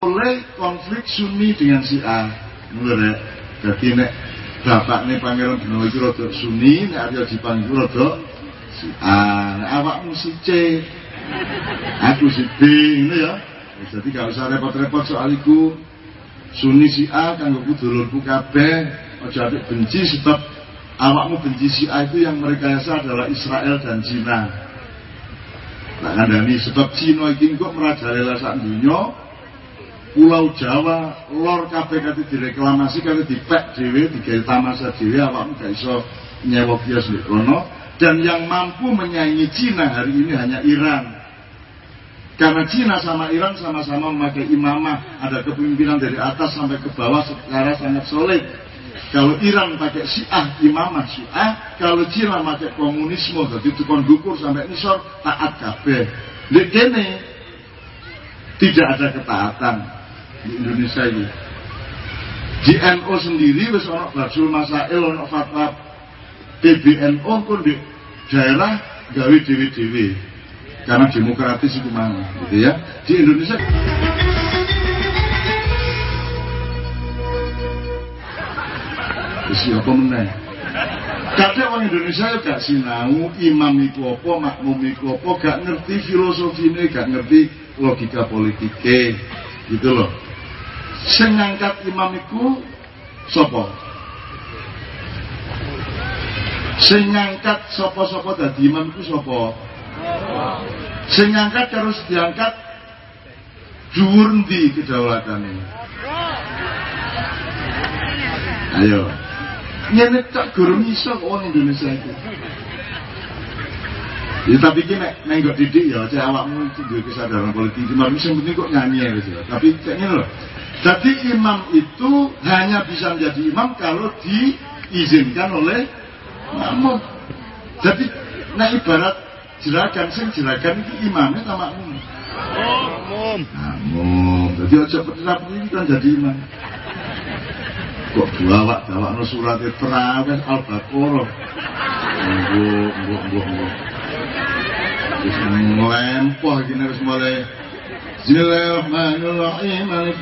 oleh konflik Sunni dengan Syiah. Mulai ya. Jadi nek bapak nih pangeran Benowo itu rada Sunni, nek Arya Jipang itu rada Syiah. Nek awakmu si C, aku si B, ini ya. Jadi gak usah repot-repot soal itu. Sunni Syiah kanggo dulurku kabeh, aja benci sebab awakmu benci Syiah itu yang mereka rasa adalah Israel dan Cina. Nah, kandani sebab Cina iki kok merajalela sak dunya, Pulau Jawa lor kabeh kate direklamasi kate dipek dhewe digawe tamasa dhewe awakmu gak iso nyewa kono. Dan yang mampu menyaingi Cina hari ini hanya Iran. Karena Cina sama Iran sama-sama memakai imamah ada kepemimpinan dari atas sampai ke bawah secara sangat solid. Kalau Iran pakai Syiah, imamah Syiah, kalau Cina pakai komunisme, jadi tukang dukur sampai nisor, taat kabeh. Di kene tidak ada ketaatan di Indonesia ini. Di NU sendiri wis ana Basul Masail ana fatwa PBNU pun di daerah gawe dewi-dewi karena demokratis itu mana gitu ya di Indonesia siapa meneh Kadang orang Indonesia gak sinau imam iku apa, makmum iku apa, gak ngerti filosofi ini, gak ngerti logika politiknya, gitu loh. Sing ngangkat imam iku sapa? Sing ngangkat sapa-sapa dadi imam iku sapa? Sing ngangkat terus diangkat dhuwur ndi kedaulatannya? Ayo ngene tak gurung iso wong Indonesia itu. Ya tapi ki nek nek nggo didik ya cek awakmu duwe kesadaran politik cuma sing penting kok nyanyi ya gitu. Tapi cek ngene loh. Jadi imam itu hanya bisa menjadi imam kalau diizinkan oleh makmum. Jadi nah ibarat jerakan sing jerakan itu imamnya sama makmum. Makmum. Makmum. Jadi aja petirap ini kan jadi imam kok bawak bawak no surat terawih al baqarah mbok mbok mbok mbok wis melempoh gini wis mulai. Bismillahirrahmanirrahim. Alif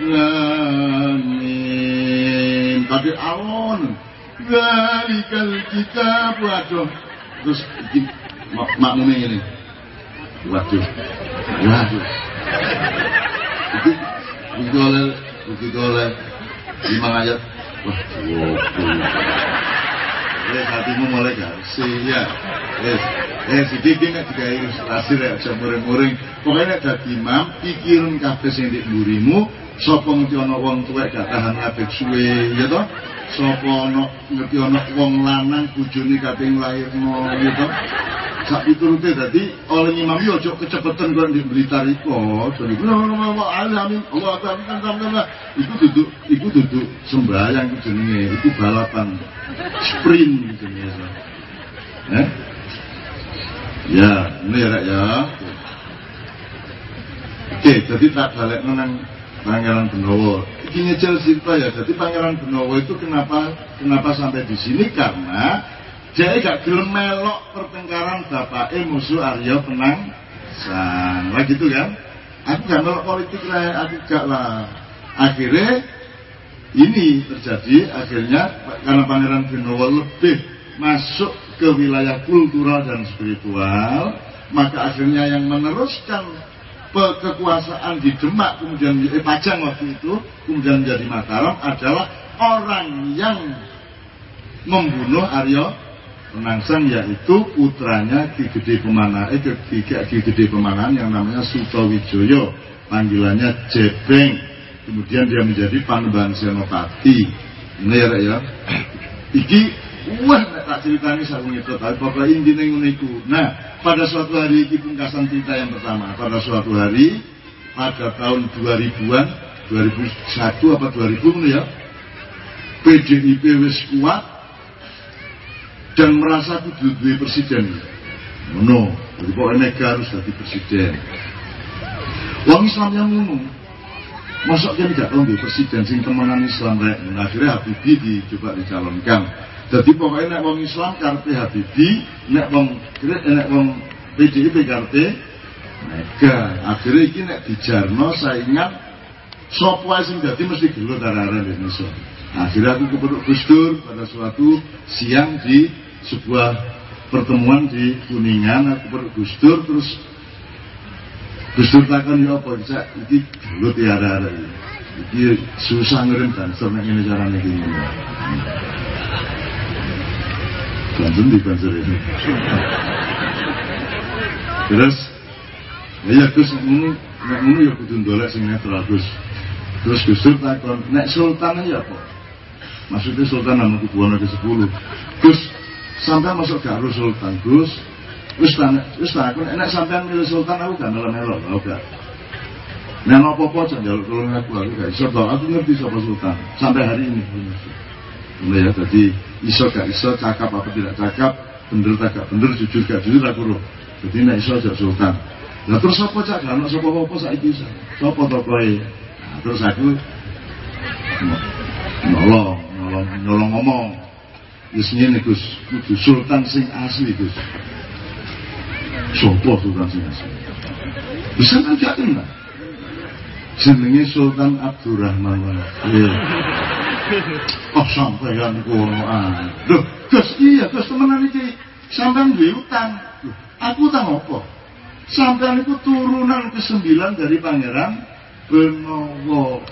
Tapi alon Zalikal kitab Waduh Terus mak makmumnya ini. Waduh. Waduh. Itu Begitu oleh Begitu oleh Lima ayat Wes hatimu mulai gak ya. Wes, eh sedikit nek digawe ilustrasi rek aja muring-muring. Pokoke nek dadi imam, pikirin kabeh sing ndek mburimu, sapa ngerti ana wong tuwek gak tahan ngadeg suwe, ya toh? Sapa ana ngerti ana wong lanang bojone kate nglairno, ya toh? sak piturute dadi oleh imam yo ojo kecepetan kok di berita iko jadi alamin Allah akbar iku duduk iku duduk sembahyang jenenge iku balapan sprint jenenge. Eh? Ya ini ya. Ya oke jadi tak balik nang Pangeran Benowo ini nyecel cerita ya jadi Pangeran Benowo itu kenapa kenapa sampai di sini karena jadi gak gelem melok pertengkaran bapaknya musuh Arya Penang Sang. Gitu kan? Aku gak melok politik lah, aku gak lah. Akhirnya ini terjadi akhirnya karena Pangeran Benowo lebih masuk ke wilayah kultural dan spiritual, maka akhirnya yang meneruskan kekuasaan di Demak kemudian eh, Pajang waktu itu kemudian menjadi Mataram adalah orang yang membunuh Arya Penangsang yaitu putranya Ki Gede Pemana, eh Ki, Ki Gede Pemanahan yang namanya Sutowijoyo, panggilannya Jebeng. Kemudian dia menjadi Panembahan Senopati. Ya, ya. Iki wah tak ceritanya sarung itu tapi pokoknya intinya nguniku. Nah, pada suatu hari iki pungkasan cerita yang pertama. Pada suatu hari pada tahun 2000-an, 2001 apa 2000 ya. PDIP wis kuat dan merasa kudu duwe presiden. No, jadi pokoknya mega harus jadi presiden. Wong Islam yang ngono. Masuk tidak tahu presiden sing temenan Islam rek. Akhirnya Habibie dicoba dicalonkan. Jadi pokoknya nek wong Islam karpe Habibie, nek wong nek wong PDIP karpe Mega. Akhirnya ini nek dijarno saingan sopo ae sing dadi mesti gelut arah-arah Indonesia. Akhirnya aku kepeduk Gus Dur pada suatu siang di sebuah pertemuan di Kuningan. Aku kepeduk Gus Dur terus Gus Dur takon ya apa bisa iki gelut ya arah-arah ini iki susah ngirim banser nek ngene carane iki banser di banser ini. Terus ya Gus ngono nek ngono ya kudu ndolek sing netral Gus. Terus Gus takon nek sultan ya apa? Maksudnya sultan nama kubuana ke 10 Gus sampai masuk harus sultan Gus? Wis aku nek sampean milih sultan aku gak melo-melo aku gak. Nek apa-apa aja njaluk tolong aku aku gak ngerti sapa sultan sampai hari ini ya jadi iso gak iso cakap apa tidak cakap bener tak gak bener jujur gak jujur aku roh jadi nek iso aja sultan. Nah terus apa cak? Gak sapa apa saiki sapa to kowe Nah terus aku nolong nolong nolong ngomong. Wis ngene Gus. Kudu sultan sing asli Gus. Sopo sultan sing asli? Bisa kan gak kenal jenenge Sultan Abdurrahman Iya. Oh sampeyan kono ah. Loh, Gus iya Gus temenan iki sampean duwe utang. Aku utang apa? Sampean itu turunan ke-9 dari Pangeran Benowo.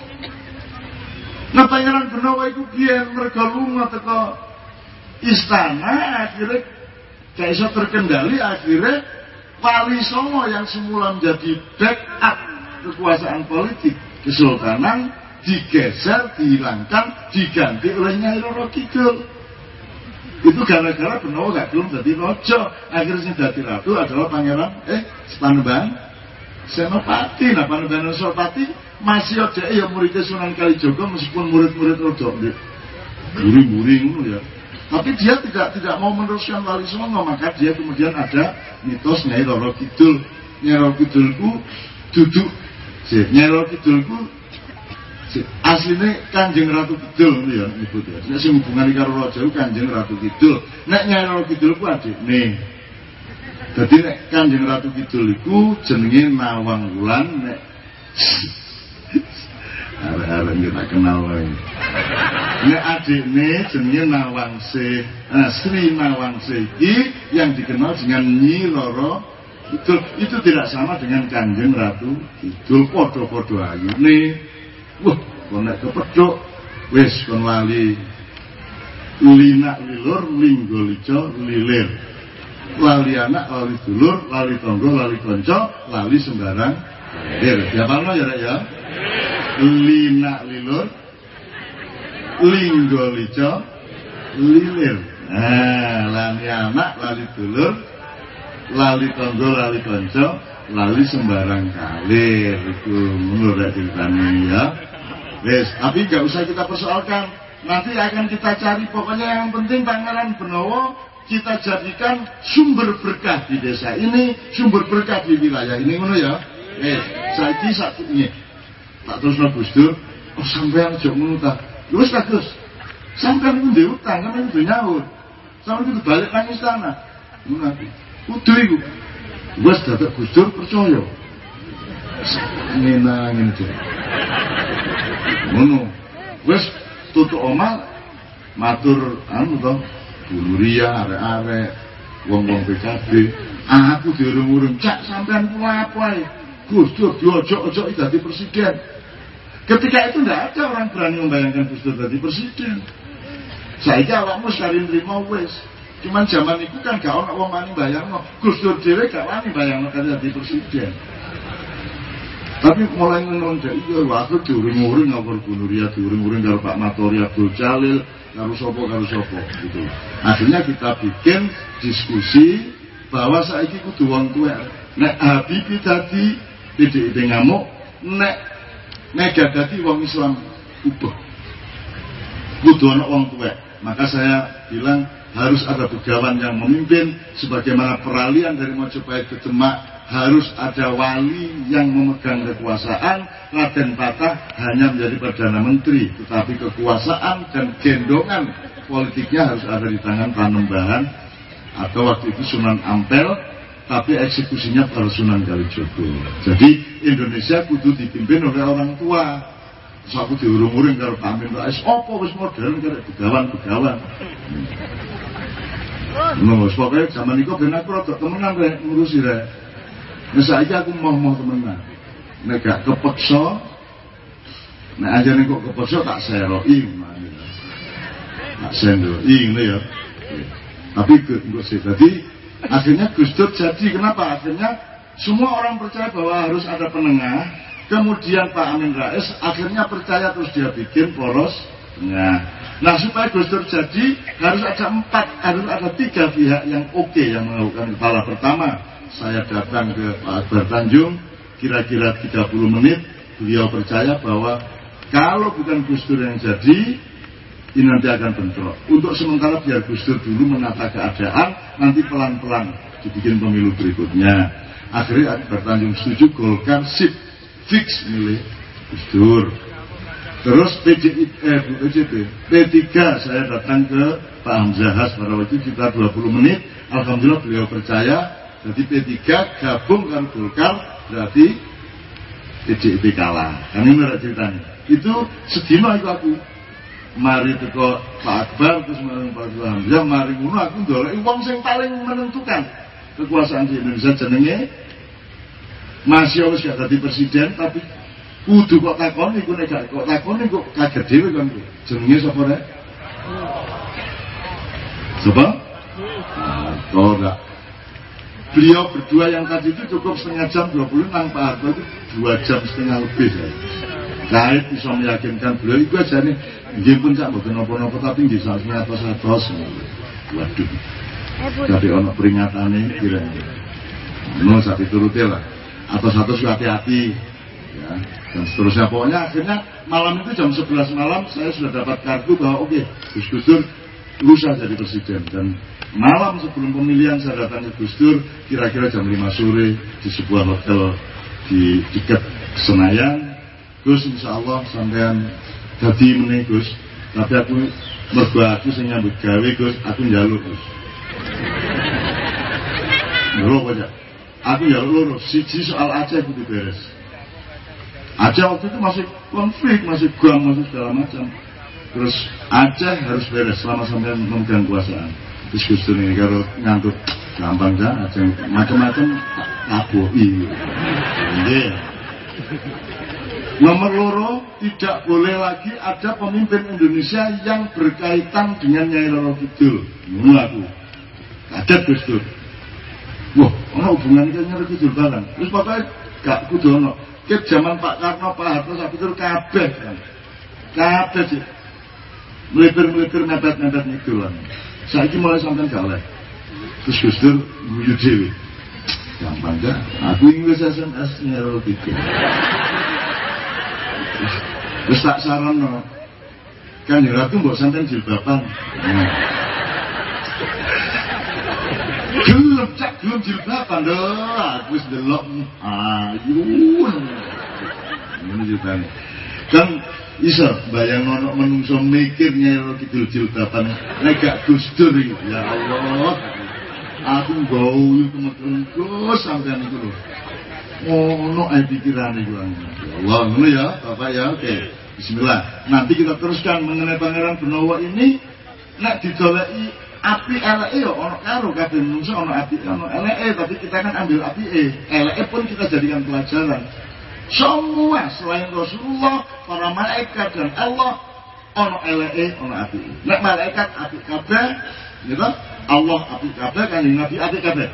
Nah Pangeran Benowo itu biar mereka lunga teko istana akhirnya gak iso terkendali akhirnya Wali Songo yang semula menjadi backup kekuasaan politik kesultanan digeser, dihilangkan, diganti oleh Nyai Roro Kidul. Itu gara-gara Benowo belum jadi rojo. Akhirnya jadi ratu adalah pangeran eh Panembahan Senopati. Nah Panembahan Senopati masih aja ya muridnya Sunan Kalijogo meskipun murid-murid rojo guri-guri ya. Tapi dia tidak tidak mau meneruskan wali songo, maka dia kemudian ada mitos Nyai Roro Kidul. Nyai Roro Kidulku duduk Nyai Roro Kidulku aslinya Kanjeng Ratu Kidul ya nyebut ya. Nek sing hubungane karo raja Kanjeng Ratu Kidul. Nek Nyai Roro Kidul ku nih. Jadi nek Kanjeng Ratu Kidul iku jenenge Nawang Wulan nek kita kenal wae. Nek adikne jenenge Nawangse, nah, Sri Nawangse iki yang dikenal dengan Nyi Roro itu itu tidak sama dengan Kanjeng Ratu Kidul podo-podo ayune. Wah, nek kepethuk wis kon lali linak lilur linggo lico lilir. Lali anak, lali dulur, lali tonggo, lali konco, lali sembarang. Ya, apa ya, ya? Lina lilur, linggo lico, lilir. Nah, lali anak, lali dulur, lali tonggo, lali konco, lali sembarang kalir. Itu menurut ceritanya ya. Wes, tapi gak usah kita persoalkan. Nanti akan kita cari pokoknya yang penting Pangeran Benowo kita jadikan sumber berkah di desa ini, sumber berkah di wilayah ini, mana ya? Eh, saiki satu ini. Tak terus Gus Dur, oh sampean aja ngono ta. Wis ta Gus. Sampean iku ndek utang, sampean kudu nyaur. Sampean kudu balik nang istana. Ngono aku. Kudu iku. Wis dadak percaya. Ngene iki. Ngono. Wis tutuk omah matur anu to Buluria arek-arek wong-wong PKB aku diurung-urung cak sampean apa ae? Gus Dur diojok-ojok jadi presiden. Ketika itu tidak ada orang berani membayangkan Gus Dur jadi presiden. Saya awakmu sekali nerima wes cuman zaman itu kan gak ono wong wani bayangno. Gus Dur dhewe gak wani bayangno kan jadi presiden tapi mulai ngono iya waktu diurung-urung ngawur Bunuria diurung-urung karo Pak Matori Abdul Jalil karo sopo karo sopo gitu. Akhirnya kita bikin diskusi bahwa saiki kudu wong tuwek nek Habibie tadi tidak ide ngamuk nek mega dadi wong Islam ubah. Kudu ana wong tuwek maka saya bilang harus ada begawan yang memimpin sebagaimana peralihan dari Mojopahit ke Demak harus ada wali yang memegang kekuasaan. Raden Patah hanya menjadi Perdana Menteri tetapi kekuasaan dan gendongan politiknya harus ada di tangan Panembahan. Atau waktu itu Sunan Ampel tapi eksekusinya pada Sunan Kalijogo. Jadi Indonesia kudu dipimpin oleh orang tua. Terus aku diurung-uring karo Pak Amin Rais, apa wis modern karo begawan-begawan. Wis pokoke zaman iku ben aku rada temenan rek ngurusi rek. Nah saiki aku mau-mau temenan. Nek gak kepeksa, nek anjane kok kepeksa tak seroki tak sendoi ngono ya. Tapi gue sih tadi akhirnya Gus jadi kenapa? Akhirnya semua orang percaya bahwa harus ada penengah. Kemudian Pak Amin Rais akhirnya percaya terus dia bikin poros tengah. Nah supaya Gus jadi harus ada empat, harus ada tiga pihak yang oke okay, yang melakukan kepala pertama. Saya datang ke Pak Akbar Tanjung, kira-kira 30 menit, beliau percaya bahwa kalau bukan Gus yang jadi, ini nanti akan bentrok. Untuk sementara biar Gus dulu menata keadaan, nanti pelan-pelan dibikin pemilu berikutnya. Akhirnya bertanjung setuju Golkar sip fix milih Gus Dur. Terus PDI, eh, PDIP, P3 saya datang ke Pak Hamzahas pada waktu kita 20 menit. Alhamdulillah beliau percaya. Jadi P3 gabung dengan Golkar berarti PDIP kalah. Kami merah ceritanya. Itu sedima itu aku mari teko Pak Akbar terus marang Pak Hamzah mari ngono aku ndolek wong sing paling menentukan kekuasaan di Indonesia jenenge masih wis gak dadi presiden tapi kudu kok takon iku nek gak kok takon kok kaget dhewe kan jenenge sapa rek Sapa? Oh enggak. Beliau berdua yang tadi itu cukup setengah jam 20 nang Pak Harto itu dua jam setengah lebih saya. Kait bisa meyakinkan beliau itu aja nih Nggih pun sak mboten napa-napa tapi nggih sak atos-atos. Waduh. Jadi ono peringatane kira. Ngono sak piturute lah. Atos-atos hati-hati. Ya, dan seterusnya pokoknya akhirnya malam itu jam 11 malam saya sudah dapat kartu bahwa oke okay, Gus Gus Dur lusa jadi presiden dan malam sebelum pemilihan saya datang ke Gus Dur kira-kira jam 5 sore di sebuah hotel di dekat Senayan. Gus insya Allah sampean dadi meneh Gus. Tapi aku mergo aku sing nyambut gawe Gus. Aku njaluk Gus. Loro aja aku njaluk loro siji soal Aceh kudu beres. Aceh waktu itu masih konflik masih guam masih segala macam. Terus Aceh harus beres selama sampai memegang kuasaan ini kalau ngantuk gampang kan Aceh macam-macam aku iya Nomor loro, tidak boleh lagi ada pemimpin Indonesia yang berkaitan dengan Nyai Roro Kidul. Ngono aku. Kaget Gus Dur. Wah, ono hubungan dengan Nyai Roro Kidul barang. Terus pokoknya gak kudu ono. Zaman Pak Karno, Pak Harto, saya pikir kabeh kan. Kabeh sih. Melipir-melipir mepet-mepet ngidul. Saya ini mulai sampai galak. Terus Gus Dur guyu dewi. Gampang gak? Aku ingin SMS Nyai Roro Kidul. Wis tak sarono. Kan Ratu mbok santen jilbaban. Gelem cak gelem jilbaban lho. Aku wis delok ayun. Ini ceritanya. Kan iso bayang ono menungso mikirnya lo kidul jilbaban nek gak gusdur ya Allah. Aku gawe kemetun Gus sampean iku lho. Ono ae pikirane iku. Allah, ngono ya, Bapak ya. Oke. Bismillah. Nanti kita teruskan mengenai Pangeran Benowo ini nek didoleki api eleke ya ono karo kabeh menungso ono api ono eleke tapi kita kan ambil api e. Eleke pun kita jadikan pelajaran. Semua selain Rasulullah, para malaikat dan Allah ono eleke ono api. Nek malaikat api kabeh, gitu? Allah api kabeh kan Nabi api kabeh.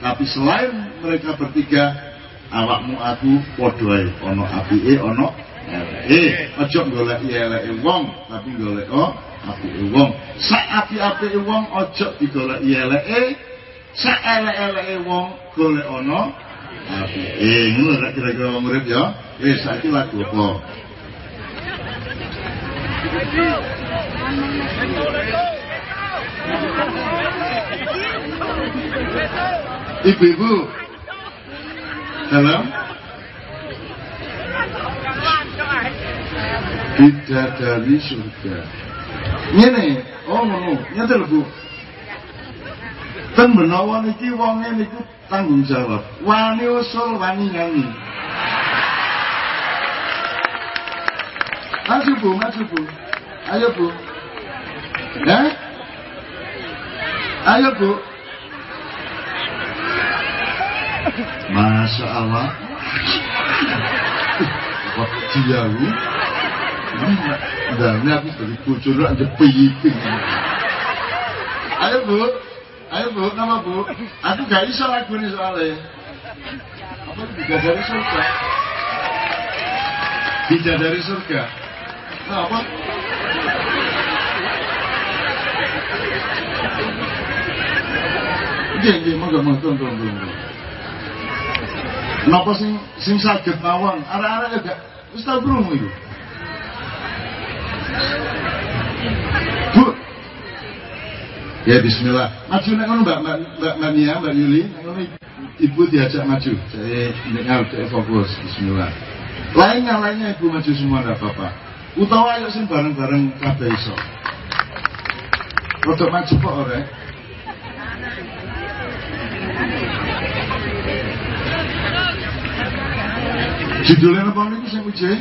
Tapi selain mereka bertiga awakmu aku padha ae ana apike ana eleke aja golek eleke wong tapi golek oh apike wong sak api-apike wong aja digolek eleke sak elek-eleke wong golek ana apike ngono rek kira-kira urip ya. Eh saiki lagu apa? Ibu-ibu, dalam. Dari surga. Ini, oh ngono, nyetel Bu. Ten menawa niki wonge niku tanggung jawab. Wani usul wani nyanyi. Maju bu, maju bu. Ayo bu. Eh? Ayo bu. Masya Allah. Wah, dia bu. Dan ini aku dari kucur aja piyiping. Ayo bu. Ayo bu, nama bu. Aku gak iso lagu ini soalnya. Apa dari surga? dari surga. Nah, apa? Nggih, nggih, monggo monggo tunggu tunggu. Napa sing sing saged mawon? Arek-arek gak wis tau krungu Ya bismillah. Maju nek ngono Mbak Mbak Mbak Mbak Yuli, nek ngono Ibu diajak maju. Saya dengar fokus. Bismillah. Lainnya lainnya Ibu maju semua enggak apa-apa. Utawa ayo sing bareng-bareng kabeh iso. Rodok maju kok ora? Judulnya apa ini saya uji?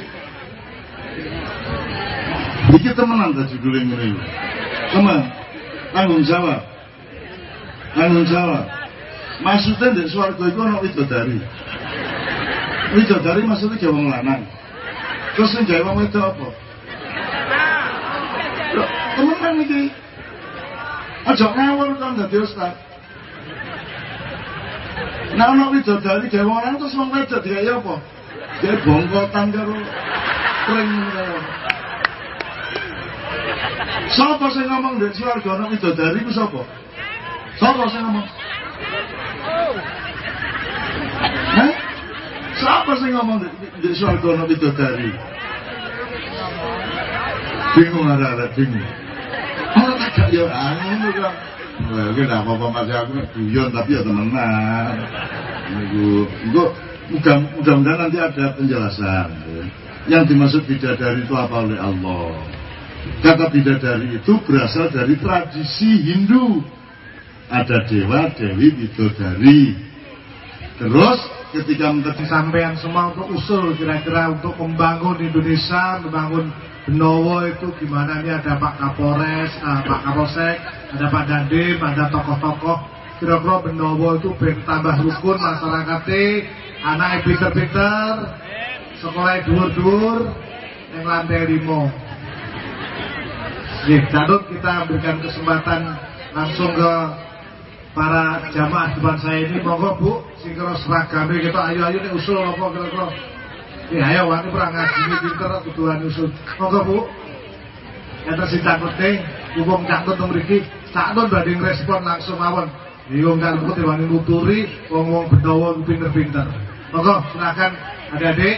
Iki temenan tak judulnya ini. Teman, tanggung jawab. Tanggung jawab. Maksudnya di suarga itu ada widodari. Widodari maksudnya gawe wong lanang. Terus yang wong itu apa? Temenan iki. Aja ngawur kan dadi ustaz. Nah, ana widodari gawe wong lanang terus wong wedok digawe apa? Dia bongkotan karo pring karo. Sapa sing ngomong ndek swarga ana widodari ku sapa? Sapa sing ngomong? Hah? Siapa sih ngomong di swarga ana widodari? Bingung ada-ada bingung. Oh, tak ya anu iki ndak apa-apa Mas aku guyon tapi ya temenan. Niku, engko mudah-mudahan nanti ada penjelasan. Yang dimaksud bidadari itu apa oleh Allah? Kata bidadari itu berasal dari tradisi Hindu. Ada dewa, dewi, bidadari. Terus ketika menjadi sampean semua untuk usul kira-kira untuk membangun Indonesia, membangun Benowo itu gimana ini ada Pak Kapolres, uh, Pak Kapolsek, ada Pak Dandim, ada tokoh-tokoh. Kira-kira Benowo itu ben tambah rukun masyarakatnya, anak pinter-pinter, sekolah dur-dur, yang lantai limo. Nih, Cadut kita berikan kesempatan langsung ke para jamaah depan saya ini. Monggo Bu sing kira seragame kita ayo ayo nih usul apa kira-kira? Ya ayo wani perang ngaji pinter kebutuhan usul. Monggo Bu. Enten sing wong cakut teng mriki. Sakno badhe respon langsung mawon. Iki wong cakut wani nuturi wong-wong bedawa pinter-pinter. Monggo silakan adik-adik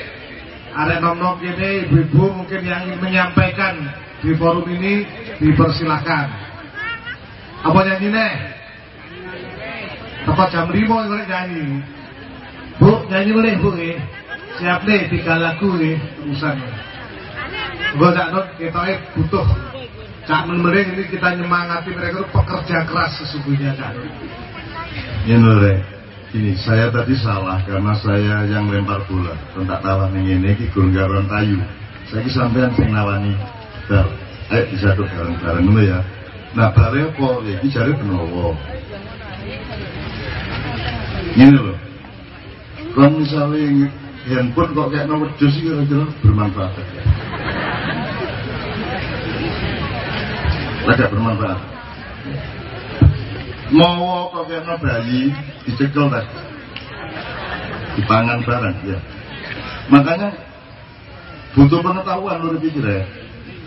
arek nom-nom kene ibu-ibu mungkin yang menyampaikan di forum ini dipersilakan apa nyanyi nih Tepat jam lima yang nyanyi. Bu, nyanyi boleh bu ya. Siap nih tiga lagu ya urusan. Gue tak not kita butuh cak menemering ini kita nyemangati mereka itu pekerja keras sesungguhnya cak. Ini lho ini saya tadi salah karena saya yang lempar bola. Tentak tawa nih ini ki gurung tayu. Saya sampean sing nawani bal. Ayo bisa tuh bareng-bareng dulu ya. Nah, bare apa? Iki jare Benowo. Ini loh. Kalau misalnya handphone kok kayak nomor dos sih kira-kira bermanfaat ya. Ada bermanfaat. Mau kok kayak nomor bayi dicekel tadi. Dipangan barang ya. Makanya butuh pengetahuan lu pikir ya.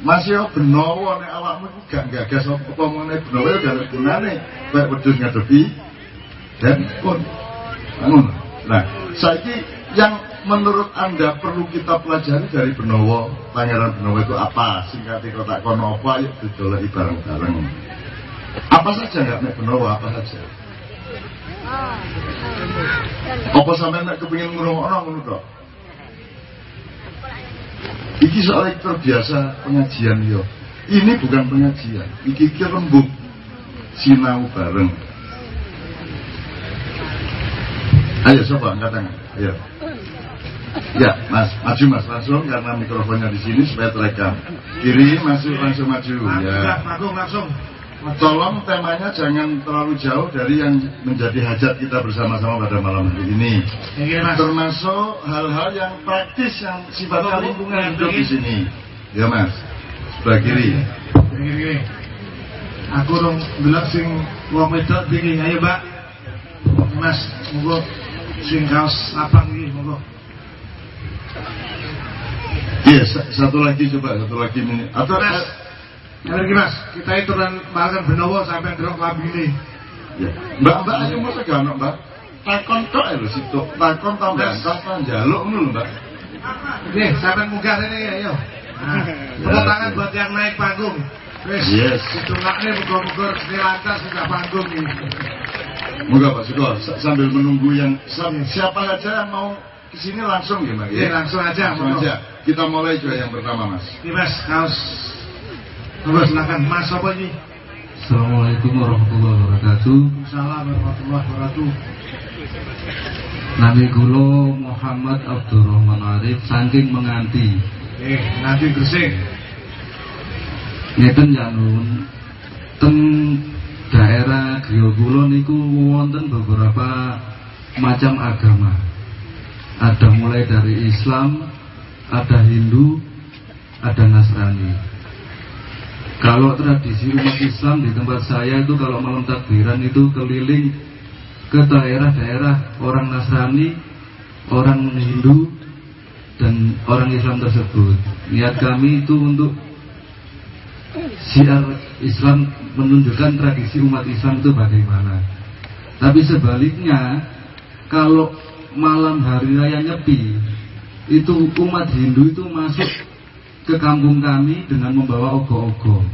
Masih yo benowo nek awakmu gak gagas apa mengenai benowo ya gak gunane kayak wedhus ngadepi handphone. Anu. Nah, saiki yang menurut Anda perlu kita pelajari dari Benowo, Pangeran Benowo itu apa? Singkati kotak kono apa, yuk didolai bareng-bareng. Apa saja nggak nek Benowo, apa saja? Apa sampai nek kepingin ngrungokno ngono tok? Iki soalnya terbiasa pengajian yo. Ini bukan pengajian, iki iki rembuk sinau bareng. Ayo coba angkat tangan. Ayo. Ya, Mas, maju Mas langsung karena mikrofonnya di sini supaya terekam. Kiri masuk langsung maju. Ya. Ya. Agung langsung. Tolong temanya jangan terlalu jauh dari yang menjadi hajat kita bersama-sama pada malam hari ini. Termasuk hal-hal yang praktis yang sifatnya lingkungan hidup di ini. sini. Ya Mas, sebelah kiri. Gini. Aku dong bilang sing wong wedok tinggi. Ayo mbak. Mas, monggo sing kaos lapang iki monggo. Iya, sa- satu lagi coba, satu lagi ini. Atau Mas. Ya lagi mas, kita itu dan makan benowo sampai ngerok lambine. Ya. Mbak, mbak, ayo mau tekan, mbak. Takon tok ya lho situ. Takon tambah Mas. angkat jaluk ngono lho, mbak. Nih, sampai munggah ini ya, ayo. Nah, tangan buat yang naik panggung. Wes, Yes. ditungaknya muga-muga di lantas sudah panggung nih. Moga Pak Suko sa- sambil menunggu yang siapa yang mau ke sini langsung ya, Mbak. Iya, langsung aja, Langsung aja. Kita mulai juga yang pertama, Mas. Ini mas, kaos. Monggo silakan. Mas apa ini? Assalamualaikum warahmatullahi wabarakatuh. Salam warahmatullahi wabarakatuh. Nami kula Muhammad Abdurrahman Arif saking menganti. Eh, nanti Gresik. Ngeten ya nun. Teng daerah griya kula niku wonten beberapa macam agama. Ada mulai dari Islam, ada Hindu, ada Nasrani. Kalau tradisi umat Islam di tempat saya itu kalau malam takbiran itu keliling ke daerah-daerah orang Nasrani, orang Hindu, dan orang Islam tersebut. Niat kami itu untuk siar Islam menunjukkan tradisi umat Islam itu bagaimana. Tapi sebaliknya, kalau malam hari raya Nyepi, itu umat Hindu itu masuk ke kampung kami dengan membawa ogoh-ogoh.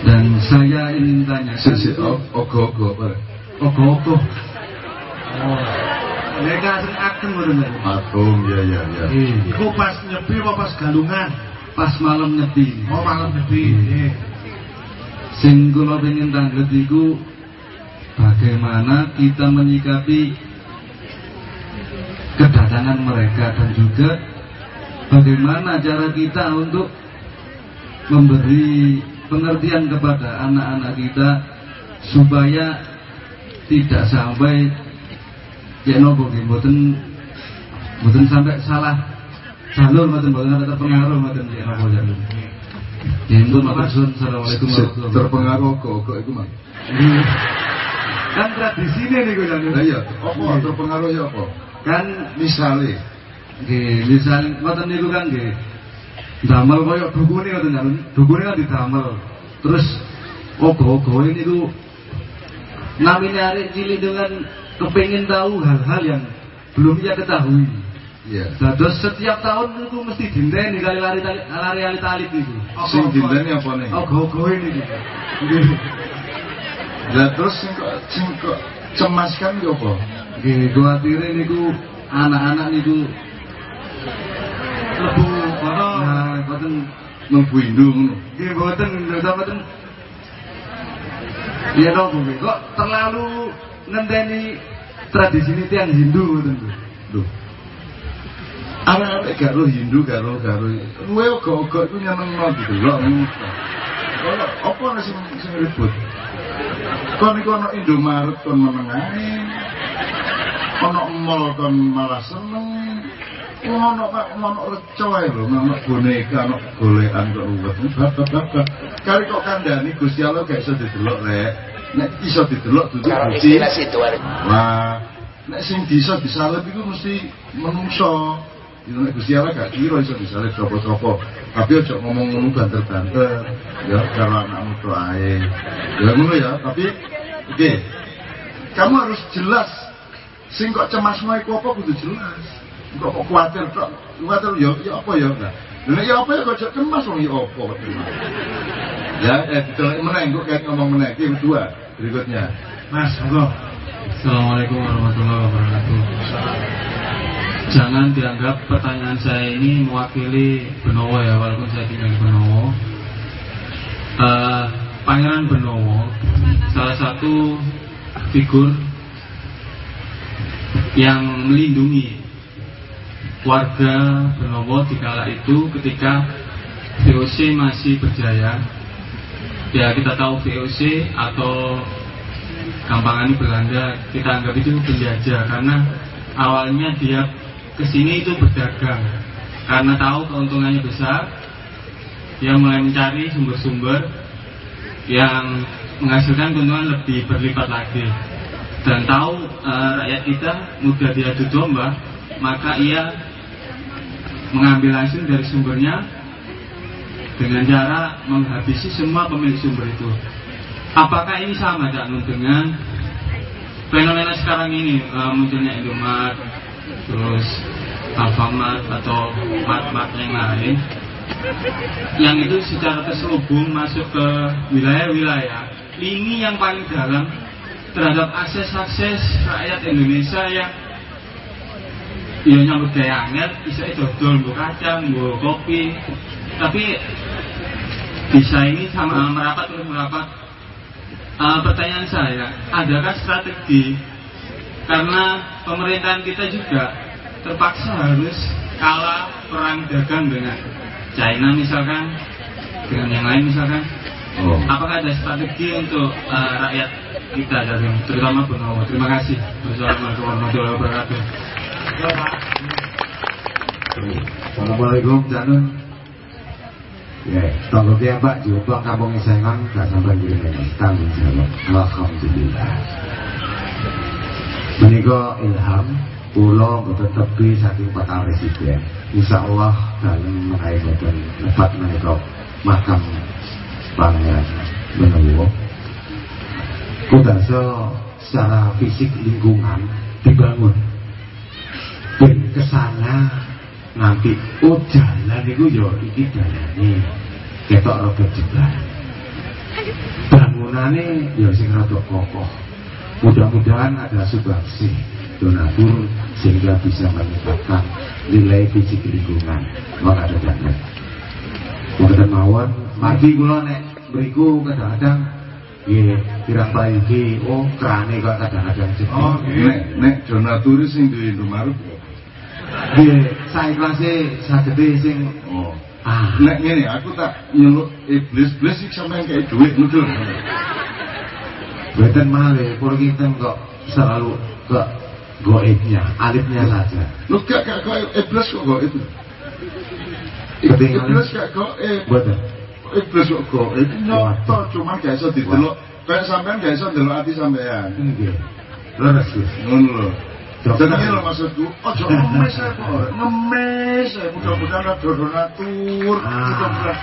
Dan saya ingin tanya, Si, si, oh, mereka akeng ngoten lho. Atom, ya, ya, ya. Iya. Iku pas nyepi apa pas galungan? Pas malam Nyepi. Oh malam nyepi. Eh. Sing kula pengen tanglet iku bagaimana kita menyikapi kedatangan mereka dan juga bagaimana cara kita untuk memberi pengertian kepada anak-anak kita supaya tidak sampai ya nopo mboten mboten sampai salah jalur mboten mboten ada terpengaruh mboten ya nopo jalur. Ya itu maksud Assalamualaikum warahmatullahi terpengaruh ogo, ogo itu, Mas. Iya. Kan tradisi ini nih gue Nah, iya, apa terpengaruh ya apa? Kan Misalnya, Nggih, misal ngoten niku kan nggih. Damel koyo dukune ngoten kan. Dukune kan didamel. Terus ogo-ogo niku namine arek cilik itu kan kepengin tahu hal-hal yang belum ia ketahui. iya. Dados setiap tahun itu mesti dinteni kali lari tali lari ali tali itu. Sing dinteni apa nih? Ogo-ogo ini. Nggih. Lah terus sing kok sing kok cemaskan ya apa? Nggih, kuwatire niku anak-anak niku Nah, boten Mlebu ngono. Nggih. Iya nopo nggih kok terlalu ngenteni tradisi ini tiang Hindu ngoten lho. Roh Hindu iku nyenengno apa sing sing ribut? Ono Indomaret kon. Ono mall kon malah seneng. Ono kok ono reco ae lho, ono boneka, ono golekan kok ruwet. Bapak-bapak. Kali kok kandhani Gusti Allah gak iso didelok rek. Nek iso didelok dudu Gusti. Wah, nek sing bisa disalib iku mesti menungso. Itu nek Gusti Allah gak kira iso disalib sapa-sapa. Tapi aja ngomong ngono banter-banter. Ya karo anakmu tok ae. Ya ngono ya, tapi oke. Kamu harus jelas sing kok cemasmu iku apa kudu jelas. Kok kok kuwatir tok. Kuwatir ya ya apa ya nek ya apa ya kok wong ya apa kok cemas. Ya, eh, ditelok meneng kok kayak ngomong meneng. Yang kedua, berikutnya. Mas, monggo. Assalamualaikum warahmatullahi wabarakatuh. Jangan dianggap pertanyaan saya ini mewakili Benowo ya, walaupun saya tinggal di Benowo. Eh, Pangeran Benowo, salah satu figur yang melindungi warga Benowo di kala itu ketika VOC masih berjaya. Ya kita tahu VOC atau gampangan Belanda kita anggap itu penjajah karena awalnya dia ke sini itu berdagang. Karena tahu keuntungannya besar dia mulai mencari sumber-sumber yang menghasilkan keuntungan lebih berlipat lagi. Dan tahu e, rakyat kita mudah diadu domba maka ia mengambil hasil dari sumbernya dengan cara menghabisi semua pemilik sumber itu. Apakah ini sama Cak Nun dengan fenomena sekarang ini uh, munculnya Indomaret, terus Alfamart atau mart-mart yang lain yang itu secara terselubung masuk ke wilayah-wilayah ini yang paling dalam terhadap akses-akses rakyat Indonesia yang ya nyambut gaya angel bisa dodol bu kacang bu kopi. Tapi bisa ini sama merapat terus merapat. Uh, pertanyaan saya adakah strategi? Karena pemerintahan kita juga terpaksa harus kalah perang dagang dengan China misalkan dengan yang lain misalkan. Oh. apakah ada strategi untuk uh, rakyat kita dari terutama Benowo terima kasih. Wassalamualaikum warahmatullahi wabarakatuh Assalamualaikum Janun Ya, tanggung dia Pak. Jumpa kampung Isengan Gak sampai gini Tanggung jawab Alhamdulillah. Menika ilham. Pulau boten tepi saking Pak Presiden Insya Allah dalam menaik boten lebat menika makam pangeran Benowo Kudasa secara fisik lingkungan dibangun ben ke sana nanti oh jalan itu ya iki dalane ketok rada jeblar bangunane ya sing rada kokoh. Mudah-mudahan ada subsidi donatur sehingga bisa meningkatkan nilai fisik lingkungan. Maka ada dana Mboten mawon mati kula nek beriku kadang-kadang Iya, pirang iki oh kerane kok kadang-kadang Oh, nek nek donatur sing duwe Indomaret Nggih, saiklase sagede sing oh. Ah. Nek ngene aku tak nyeluk iblis-iblis sik sampean kayak duit mudul. Beten malih, pur kita kok selalu ke goibnya, alifnya saja. Lu gak gak kok iblis kok goib. Iblis gak goib. Beten. Iblis kok goib. Nyoto cuman gak iso didelok. Kayak sampean gak iso ndelok ati sampean. Nggih. Leres wis. Ngono lho. Jadi ini loh maksudku, ojo ngemes ya kok, ngemes ya, mudah-mudahan ada donatur, mudah-mudahan.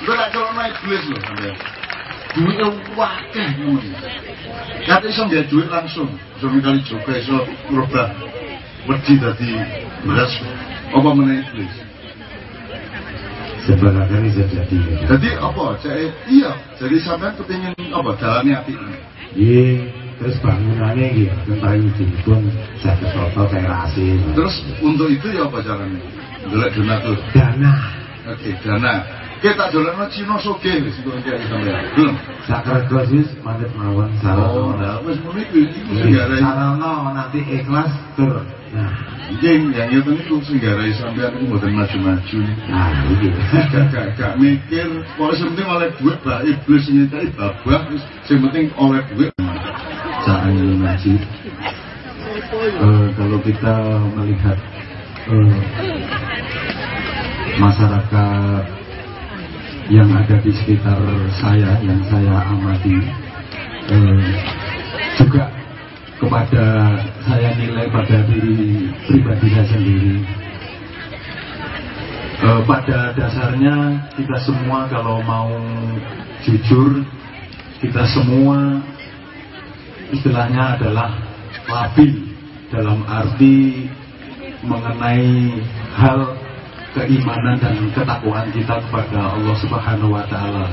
Gue tak kalau naik iblis loh, sampai. Duitnya wakil, Kata iso nggak duit langsung, iso kali juga iso merubah wedi tadi beras, apa mana iblis. Sebenarnya ini jadi. Jadi apa? Jadi iya, jadi sampean kepingin apa? Jalannya hati ini. Iya terus bangunannya gitu tentang pun saya kesoto terasi terus untuk itu ya apa caranya? Dolek donatur dana. Oke okay, dana. Kita dolan no Cina soge wis iki sampean belum. Sakrego wis manut mawon sarana oh nah wis iku sing garai. sarana nanti ikhlas tur. Nah. Jeng, yang itu itu singgarai sampean itu mboten maju-maju. Nah, iki. Gak gak gak mikir, pokoknya penting oleh duit bah iblis ini tadi babah, yang penting oleh duit cara ngaji uh, kalau kita melihat uh, masyarakat yang ada di sekitar saya yang saya amati uh, juga kepada saya nilai pada diri pribadi saya sendiri. Uh, pada dasarnya kita semua kalau mau jujur kita semua istilahnya adalah labil dalam arti mengenai hal keimanan dan ketakwaan kita kepada Allah Subhanahu wa taala.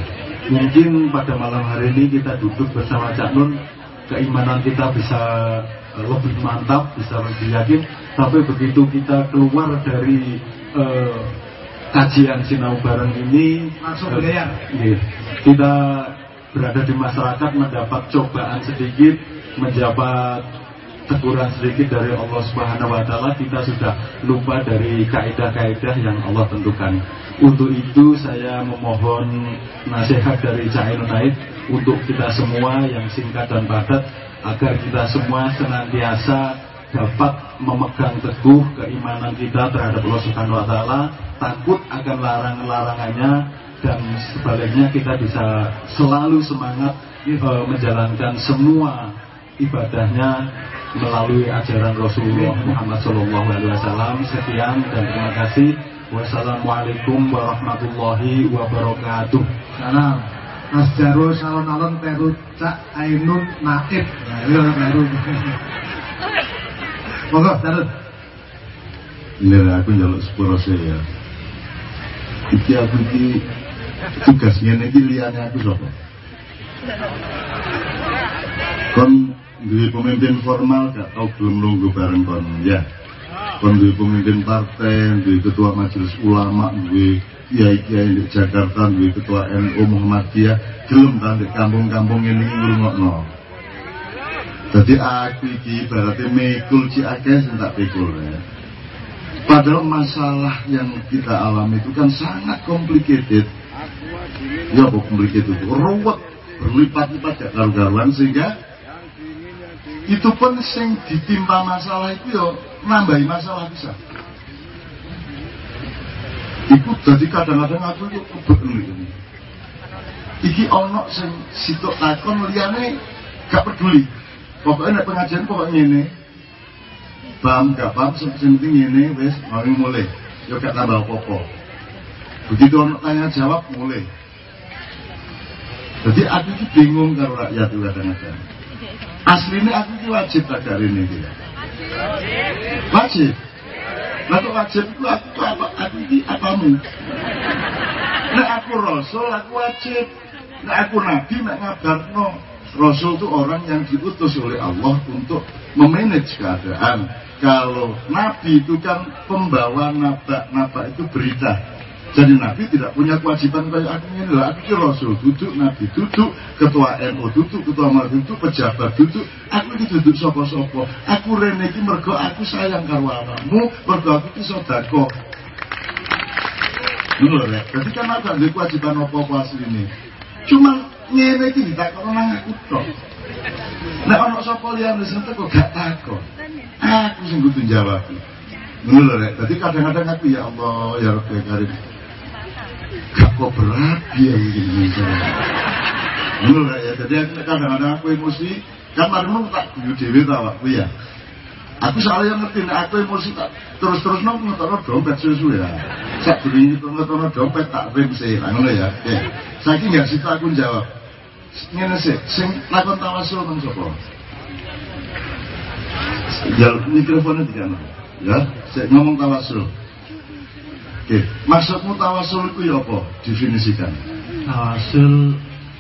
Mungkin pada malam hari ini kita duduk bersama Cak Nun, keimanan kita bisa lebih mantap, bisa lebih yakin, tapi begitu kita keluar dari uh, kajian sinau bareng ini langsung uh, kita berada di masyarakat mendapat cobaan sedikit menjabat teguran sedikit dari Allah Subhanahu wa taala kita sudah lupa dari kaidah-kaidah yang Allah tentukan. Untuk itu saya memohon nasihat dari Cak Naid untuk kita semua yang singkat dan padat agar kita semua senantiasa dapat memegang teguh keimanan kita terhadap Allah Subhanahu wa taala, takut akan larang-larangannya dan sebaliknya kita bisa selalu semangat eh, menjalankan semua ibadahnya melalui ajaran Rasulullah Muhammad SAW. Sekian dan terima kasih. Wassalamualaikum warahmatullahi wabarakatuh. Salam. Mas Jarul salon-alon Peru Cak Ainun Naib. Nah, Peru. Monggo. Ini aku njaluk sepuro ya. Iki aku iki tugasnya iki liyane aku sapa? Kon duwe pemimpin formal gak tau belum nunggu bareng kon ya. Kon duwe pemimpin partai, duwe ketua majelis ulama, duwe kiai-kiai di Jakarta, duwe ketua NU Muhammadiyah, gelem ta di kampung-kampung ini ngrungokno. Jadi aku iki berarti mekul ci akeh sing tak pikul ya. Padahal masalah yang kita alami itu kan sangat complicated. Ya, kok complicated itu ruwet, berlipat-lipat gak karu-karuan sehingga itu pun sing ditimpa masalah itu ya nambahi masalah bisa. Iku jadi kadang-kadang aku itu kebet ini. Iki ono sing sitok takon liyane gak peduli. Pokoknya nek pengajian pokoknya ini paham gak paham sing ini wes mau mulai yo gak tambah apa-apa begitu orang tanya jawab mulai jadi aku ini bingung karo rakyat itu kadang-kadang aslinya aku ini wajib tagari ini dia wajib Nah kok wajib itu aku itu apa? Aku ini apamu? Nah aku rasul, aku wajib. Nah aku nabi, nak ngabarno. Rasul itu orang yang diutus oleh Allah untuk memanage keadaan. Kalau nabi itu kan pembawa nabak-nabak itu berita. Jadi nabi tidak punya kewajiban kayak aku ini lah. Aku ini rasul duduk, nabi duduk, ketua NU duduk, ketua mal duduk, pejabat duduk. Aku ini duduk sopo-sopo. Aku rene iki mergo aku sayang karo awakmu, mergo aku iki sodako. Lho ya, jadi kan aku kewajiban apa-apa asli ini. Cuma ngene iki ditakono nang aku tok. Ana sapa liyane sing teko gak takon. Aku sing kudu jawab. Ngono rek. Dadi kadang-kadang aku ya Allah ya Rabbi ya Karim. Gak kok berat ya ini. Lho ya. Jadi kadang-kadang aku emosi kan marmu tak guyu dhewe ta waktu ya. Aku soalnya ngerti aku emosi tak terus-terus nang ngetono dompet susu ya. Sak durung ngetono dompet tak rem sih. Lah ya. Oke. Saiki nggak sih aku jawab. Ngene sih, sing lakon tawasul nang sapa? Ya mikrofonnya tidak ada. Ya, saya ngomong tawasul. Oke, maksudmu tawasul itu ya apa? Definisikan. Tawasul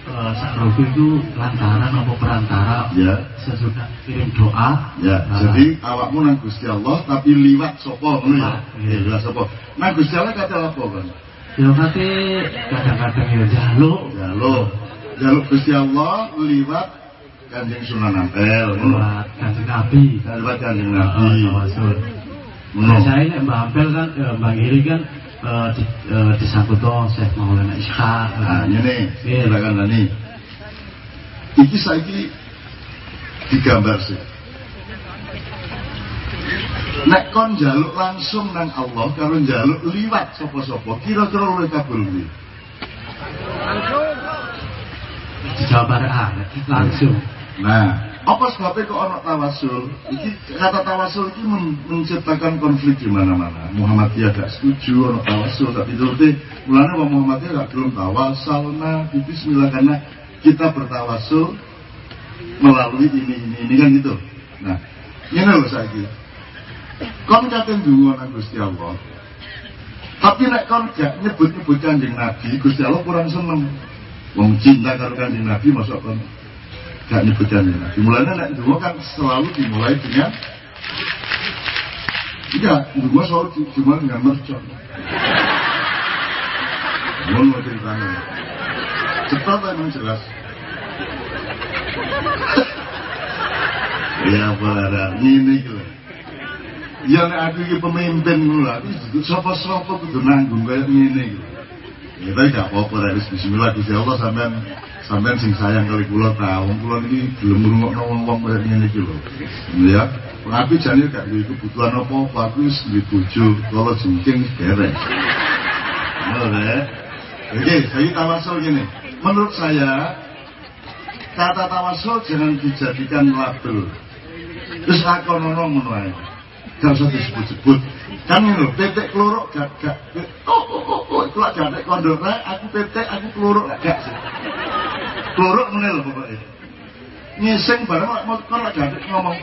uh, sakroku itu lantaran apa perantara Ya, sesudah kirim doa ya. Nah, Jadi awakmu nang Gusti Allah tapi liwat sapa ngono ya. Iya. Ya, liwat sapa. Nang Gusti Allah kata apa kan? ya kate kadang-kadang ya jaluk Jaluk. Jaluk Gusti Allah liwat Kanjeng Sunan Ampel buat kanjeng Nabi Liwat Kanjeng Nabi. tawasul. Nah, saya Mbak Ampel kan eh, Mbak Giri kan eh, di, eh, disangkut dong Syekh Maulana Ishaq Nah, ini Iya. silakan Dani. Iki saiki digambar sih. Nek kon jaluk langsung nang Allah karo jaluk liwat sapa-sapa, kira-kira luwih kabul kuwi. dijawab bareng ah, langsung Nah, apa sebabnya kok ono tawasul? Iki kata tawasul iki men- menciptakan konflik di mana-mana. Muhammadiyah gak setuju ono tawasul, tapi itu mulanya wong Muhammadiyah gak belum tawasalna di Bismillah karena kita bertawasul melalui ini ini ini kan gitu. Nah, ini loh saya Kon dungo nang Gusti Allah. Tapi nek kon gak nyebut-nyebut Kanjeng Nabi, Gusti Allah kurang seneng. Wong cinta Kanjeng Nabi masuk kon gak nyebut Nabi. Mulanya nek dungo kan selalu dimulai dengan Iya, dungo selalu di- dimulai dengan mercon. Mohon mau ceritanya. Cepat emang jelas. Ya para ngene iki lho. Ya nek aku iki pemimpin ngono lho, sapa-sapa kudu nanggung kaya ngene iki. Ya tapi gak apa-apa bismillah Gusti Allah sampean sampean sing sayang kali kula ta wong kula niki gelem ngrungokno wong-wong kaya ngene iki lho. Ya. Tapi jane gak duwe kebutuhan apa-apa aku wis duwe bojo, kalau jengking beres. Ngono rek. Oke, saya tawasul gini. Menurut saya kata tawasul jangan dijadikan label. Terus lakonono ngono ae. Gak usah disebut-sebut. Kan ngono, petek keluruk gak gak. Oh, oh, oh, oh, itu lah gak aku petek, aku keluruk gak ngene lho pokoknya. Ngising bareng mau kon lak gak ngomong.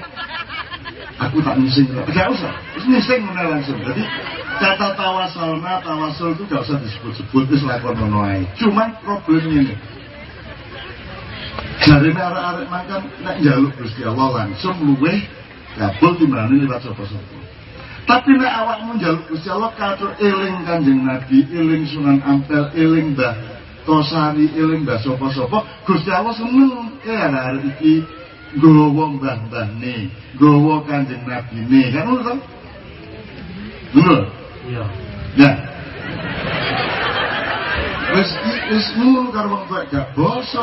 Aku tak ngising kok. Gak usah. Ngising ngene langsung. Jadi kata tawasalna, tawasul itu gak usah disebut-sebut wis lakonono ae. Cuman problemnya ini. Dari arek-arek makan nek njaluk Gusti Allah langsung luweh kabul timbangane liwat sapa-sapa. Tapi nek awakmu njaluk Gusti Allah katur eling Kanjeng Nabi, eling Sunan Ampel, eling Mbah Tosari, eling Mbah sapa-sapa, Gusti Allah seneng arek iki nggawa mbah-mbahne, nggawa Kanjeng Nabine, kan ngono to? Ngono. Iya. Nah. Wis wis ngono karo wong gak boso.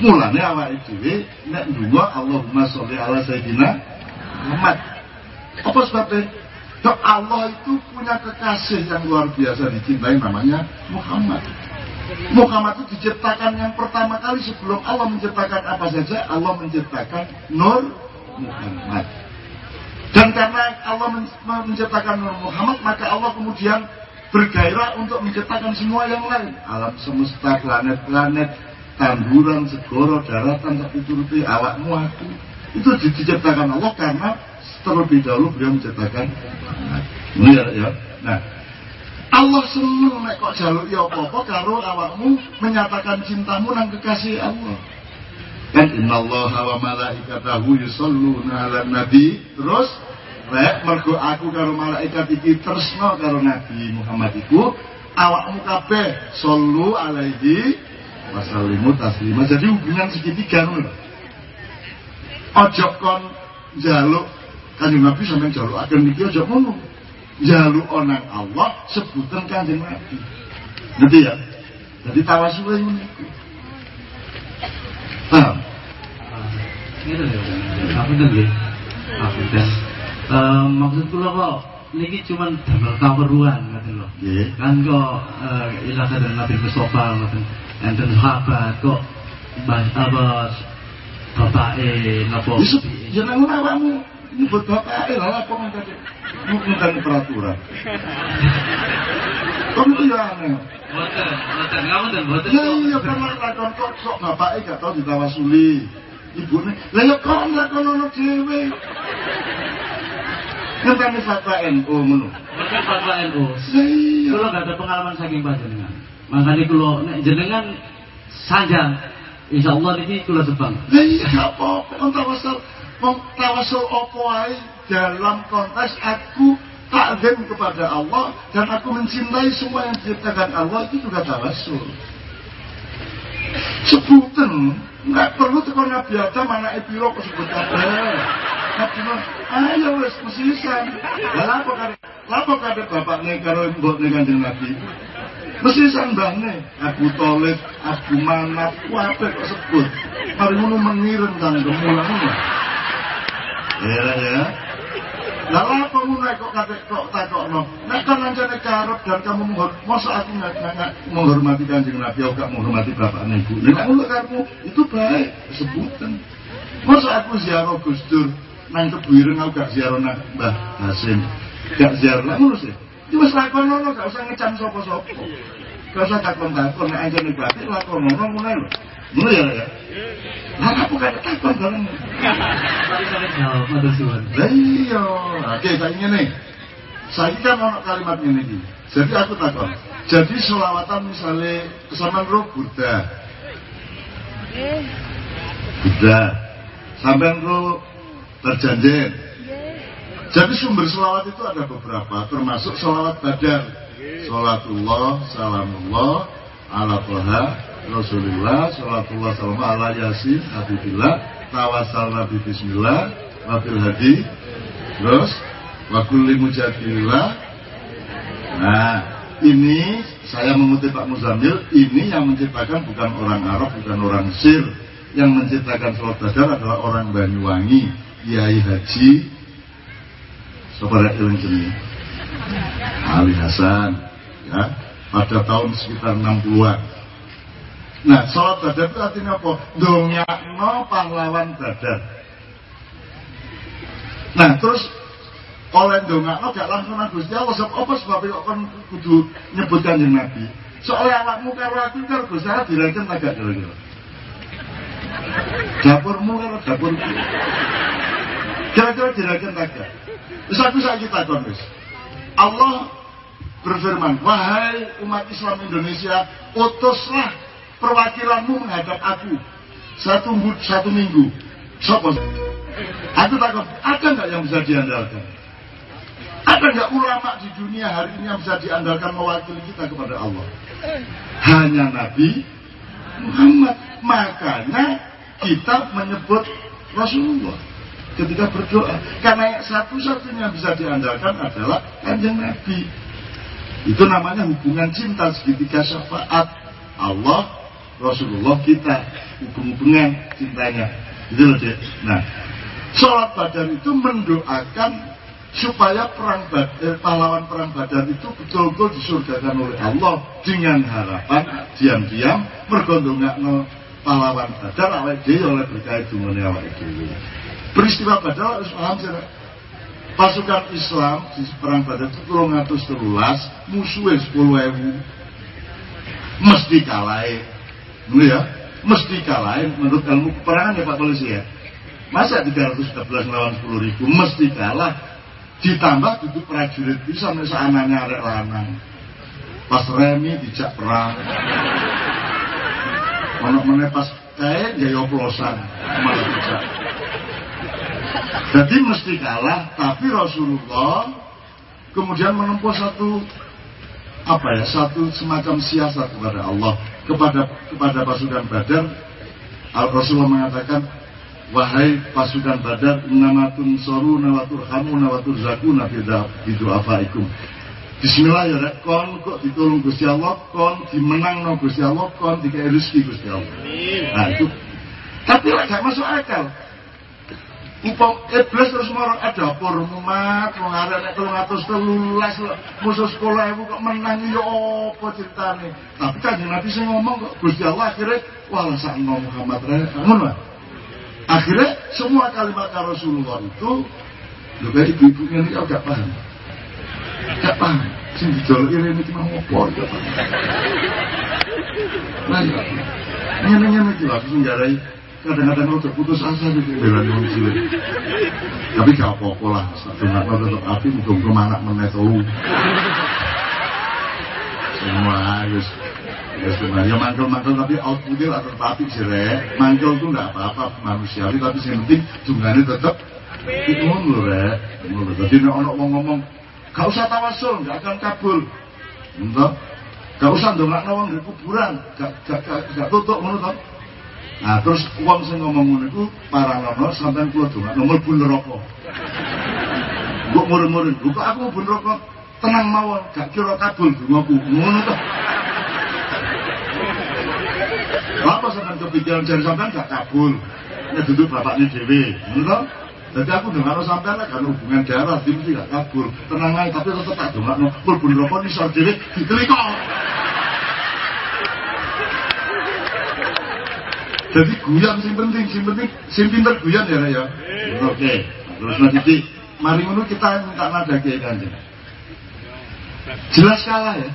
jenis syafaat itu dhewe nek ndonga Allahumma sholli ala sayyidina Muhammad. Apa sebabnya? Dok Allah itu punya kekasih yang luar biasa dicintai namanya Muhammad. Muhammad itu diciptakan yang pertama kali sebelum Allah menciptakan apa saja, Allah menciptakan Nur Muhammad. Dan karena Allah men- menciptakan Nur Muhammad, maka Allah kemudian bergairah untuk menciptakan semua yang lain. Alam semesta, planet-planet, tanduran, segoro, daratan, tapi turuti awakmu aku. Itu di- diciptakan Allah karena terlebih dahulu beliau menciptakan. Ini ya, ya. Nah, Allah seneng nek kok jaluk ya apa-apa karo awakmu menyatakan cintamu nang kekasih Allah. Kan innallaha wa malaikatahu yusholluna 'alan nabi. Terus rek mergo aku karo malaikat iki tresno karo Nabi Muhammad iku awakmu kabeh sallu alaihi wasallimu taslima. Jadi hubungan segitiga ngono. lho. Ojo kon jaluk kanjeng Nabi sampeyan jaluk agen niki ojo ngono. Jaluk onang Allah sebutan kanjeng Nabi. Ngerti ya? Jadi tawasule ngono iku. Paham? Gitu ya. Aku nggih. Aku eh, maksud kula kok niki cuman damel kaweruhan ngoten lho. Nggih. Kan kok eh, ilah dan Nabi Mustafa ngoten. Enten sahabat kok mbah apa bapake napa Yusuf, jeneng awakmu nyebut bapake lha apa ngene ngene peraturan. Kamu itu ya aneh. Boten, boten, ngapunten, boten. Ya iya pernah lakon kok kok bapake gak tau ditawasuli. Ibune, lah ya kon lakon ono dhewe. Ngenteni fatwa NU ngono. Fatwa NU. Lah iya. Kalau nggak ada pengalaman saking panjenengan, makanya kalau nek jenengan sanjang, insya Allah ini kula sebang. Lah iya gak apa-apa kon tawasul. Wong tawasul apa dalam konteks aku takzim kepada Allah dan aku mencintai semua yang diciptakan Allah itu juga tawasul. Sebutan, nggak perlu tekan Nabi Adam anak Epiro kok sebut kabeh. Nabi ayo wis mesisan. Lah apa kan? Apa kade bapakne karo mbokne Kanjeng Nabi? Mesisan mbahne, Abu Thalib, Abu Manaf, kabeh kok sebut. Mari ngono mengiring kang gemulang ngono. Ya ya. Lah apa ngono kok kate kok takokno? Nek kan ancane karep dan kamu menghormati, masa aku nggak menghormati kanjeng Nabi, aku gak menghormati bapaknya ibu. Nek ngono kamu itu baik, sebutan. Masa aku ziarah Gus Dur nang kebuireng aku gak ziarah nang Mbah Hasim. Gak ziarah ngono sih. Itu wis lakonono gak usah ngecam sapa-sapa. Gak usah takon-takon nek ancane batik lakonono ngono lho. Ngono ya ya. Lah aku kan takon sampai jawab, matur suwun. Lah iya, oke saya ngene. Saya kan ono kalimat ngene iki. Jadi aku takon. Jadi selawatan misalnya kesamaan roh Buddha. Buddha. Sampai roh terjanjin. Jadi sumber selawat itu ada beberapa, termasuk selawat badar. Salatullah, salamullah, ala toha, Rasulullah, salatullah, salam ala yasin, habibillah, tawasal nabi bismillah, wabil hadi, terus, wa kulli mujadillah. Nah, ini saya mengutip Pak Muzamil, ini yang menciptakan bukan orang Arab, bukan orang Sir. Yang menciptakan sholat badar adalah orang Banyuwangi, Kiai Haji, Saudara Ilang Jenis Ali Hasan ya, pada tahun sekitar 60-an nah sholat badar itu artinya apa? dongakno pahlawan badar nah terus oleh dongakno gak langsung Gusti Allah sebab apa sebabnya kok kan kudu nyebut kanjeng Nabi? Soalnya awakmu karo aku karo Gusti Allah direken agak kira-kira? Dapurmu dapurku kira-kira direken agak Terus aku saya takon wis. Allah berfirman, wahai umat Islam Indonesia, utuslah perwakilanmu menghadap aku satu satu minggu. Sopo? Aku takut, ada nggak yang bisa diandalkan? Ada nggak ulama di dunia hari ini yang bisa diandalkan mewakili kita kepada Allah? Hanya Nabi Muhammad. Makanya kita menyebut Rasulullah ketika berdoa. Karena satu-satunya bisa diandalkan adalah kanjeng Nabi. Itu namanya hubungan cinta segitiga syafaat Allah, Rasulullah kita. Hubung-hubungan cintanya. Gitu loh, Dek. Nah, sholat badar itu mendoakan supaya perang badar, eh, pahlawan perang badar itu betul-betul disurgakan oleh Allah dengan harapan diam-diam mergondongakno pahlawan badar awake dhewe oleh berkait dengan awake dhewe. Peristiwa Badar sih. Pasukan Islam di perang Badar itu turun ngatus terulas, musuhnya sepuluh ribu, mesti kalah. Dulu ya, mesti kalah menurut ilmu peperangan ya Pak Polisi ya. Masa 313 lawan 10 ribu, mesti kalah. Ditambah duduk prajurit bisa sampai seananya arek lanang. Pas remi dijak perang. Ono meneh pas kayak gaya oplosan malah dijak. Jadi mesti kalah, tapi Rasulullah kemudian menempuh satu apa ya, satu semacam siasat kepada Allah, kepada kepada pasukan Badar. Al Rasulullah mengatakan, wahai pasukan Badar, namatun soru nawatur hamu nawatur zaku bidu afaikum. Bismillah ya rek, kon kok ditolong Gusti Allah, kon dimenang no Gusti Allah, kon dikai rezeki Gusti Allah. Nah itu, tapi lah gak masuk akal. Upam iblis terus marang ada mat wong arek nek 313 musuh sekolah ibu kok menang ya apa ceritane. Tapi kan Nabi sing ngomong kok Gusti Allah akhirnya wala sakno Muhammad ngono. Akhirnya semua kalimat Rasulullah itu kayak ibu-ibu ini gak paham. Gak paham. Sing dijolok ini iki mau apa gak paham. Nah, ya. Ngene-ngene iki lho garai kadang-kadang udah putus asa gitu. Bela cilik tapi gak apa-apa lah dengarno tetep api muga-muga anak meneh telu semua harus ya semua ya mangkel-mangkel tapi outputnya lah tetap api sih rek mangkel tuh gak apa-apa manusiawi tapi yang penting jumlahnya tetep itu ngono rek. Jadi wong ngomong gak usah tawasul gak akan kabul. Entah. Gak usah ndongakno wong di kuburan gak gak gak, gak tutup toh Nah terus uang sing ngomong ngono iku paranono sampean kula dongakno mlebu neraka. Mbok murun-murun, kok aku mlebu neraka tenang mawon, gak kira kabul dongaku. Ngono to. Apa sampean kepikiran jare sampean gak kabul? Nek duduk bapaknya dhewe, ngono? Jadi aku dengar sampean kan hubungan darah, dia mesti gak kabul. Tenang aja, tapi tetep tak dongakno mlebu neraka nisor dhewe diteliko. Jadi guyon sing penting, sing penting, sing pinter guyon ya ya. Oke. Terus nanti mari ngono kita minta nada kiai kanjeng. Jelas kalah ya.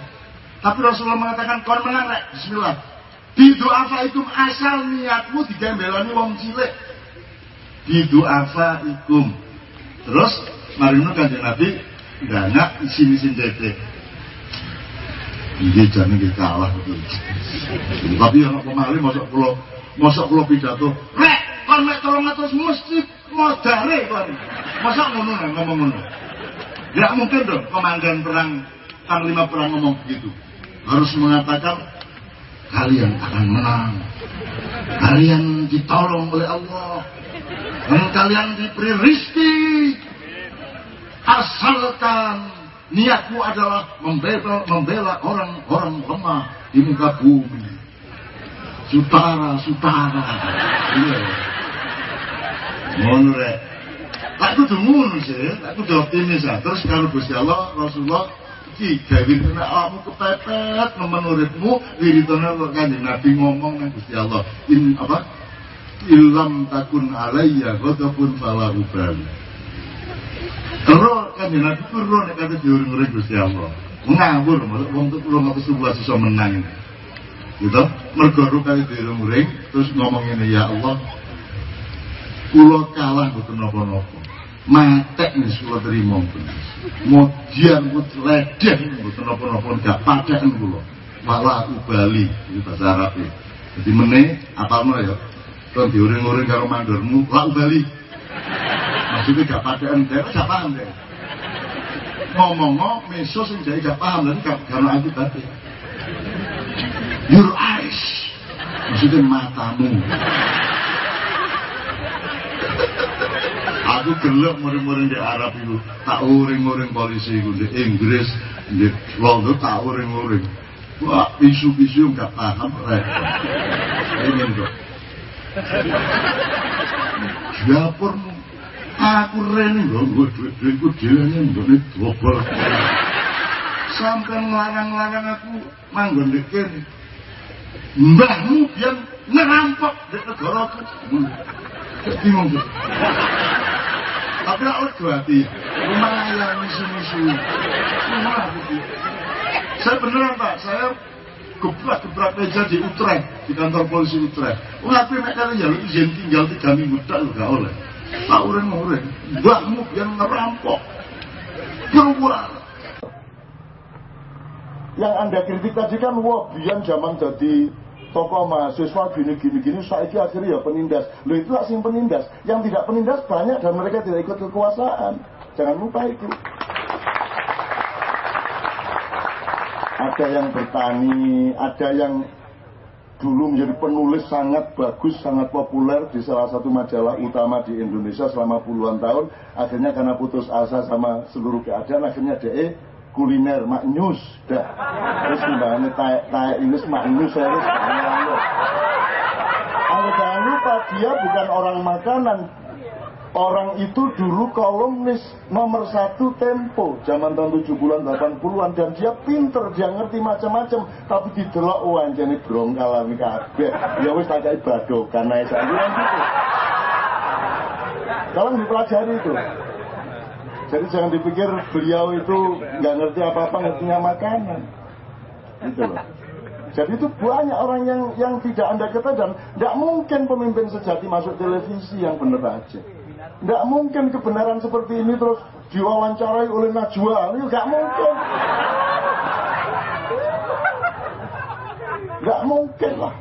Tapi Rasulullah mengatakan kon menang rek, bismillah. Bidu'afaikum asal niatmu digembelani wong cilik. Bidu'afaikum. Terus marino kanjeng Nabi dana isin-isin dede. Iya jangan kita kalah betul. Tapi yang apa malih masuk pulau masuk pulau pidato. Rek, kon mek tolong atus mesti modale kon. Masa ngono nang ngomong ngono. Ya mungkin dong komandan perang panglima perang ngomong begitu. Harus mengatakan kalian akan menang. Kalian ditolong oleh Allah. Dan kalian diberi rizki. Asalkan niatmu adalah membela, membela orang-orang lemah di muka bumi. Sutara, sutara. Iya. Ngono rek. Aku tuh ngono sih, aku tuh optimis ya. Terus kalau Gusti Allah, Rasulullah iki gawe kena awakmu kepepet nemen uripmu wiritane kok kanjeng Nabi ngomong nang Gusti Allah. In apa? Ilam takun alayya ghadabun fala ubali. Terus kanjeng Nabi ro nek kate diurung-urung Gusti Allah. Ngawur, wong tuh kurang apa sebuah susah menang. Gitu, mergo ro kate diurung-urung terus ngomong ini ya Allah. Kulo kalah mboten napa-napa. Matek nih kula terima bener. Modian kut ledeh mboten napa-napa gak paten kula. Malah ubali itu bahasa Arab ya. Jadi meneh apalmu ya. Kon diuring-uring karo mandormu, lah ubali. Maksudnya gak paten, dia gak paham deh. Ngomong-ngomong, meso sing gak paham, dan gak aku tadi. Your eyes, maksudnya matamu. Aku gelap muring-muring di Arab itu, tak uring-uring polisi itu di Inggris, di London tak uring-uring. Wah, isu-isu nggak paham. Ini kok. Dapurmu, aku rene lho, gue duit-duitku dhewe nggone dobel. Sampai ngelarang-larang aku manggon di kene. Mbahmu biar ngerampok di negaraku. Bingung tuh. Tapi aku dua hati. Lumayan misu-misu. Lumayan gitu. Saya beneran Pak, saya gebrak-gebrak meja di Utrecht, di kantor polisi Utrecht. Tapi mereka ya izin tinggal tiga minggu tak gak oleh. Tak uring-uring. Mbakmu yang ngerampok. Keluar. Yang Anda kritik tadi kan, wah, biar zaman jadi tokoh mahasiswa gini gini gini saiki akhirnya ya penindas. Lo itu sing penindas. Yang tidak penindas banyak dan mereka tidak ikut kekuasaan. Jangan lupa itu. Ada yang bertani ada yang dulu menjadi penulis sangat bagus, sangat populer di salah satu majalah utama di Indonesia selama puluhan tahun. Akhirnya karena putus asa sama seluruh keadaan, akhirnya dia kuliner maknyus dah. Terus timbangannya taek taek ini maknyus harus kalau jangan lupa dia bukan orang makanan. Orang itu dulu kolumnis nomor satu Tempo. Zaman tahun 70-an 80-an dan dia pinter, dia ngerti macam-macam. Tapi didelok wanjane brongkalan kabeh. Ya wis tak badokan ae. Gitu. Kalau dipelajari itu. Jadi jangan dipikir beliau itu nggak ngerti apa-apa, ngertinya makanan. Gitu loh. Jadi itu banyak orang yang yang tidak anda kata dan tidak mungkin pemimpin sejati masuk televisi yang benar aja. Tidak mungkin kebenaran seperti ini terus diwawancarai oleh Najwa. Ini nggak mungkin. Nggak mungkin lah.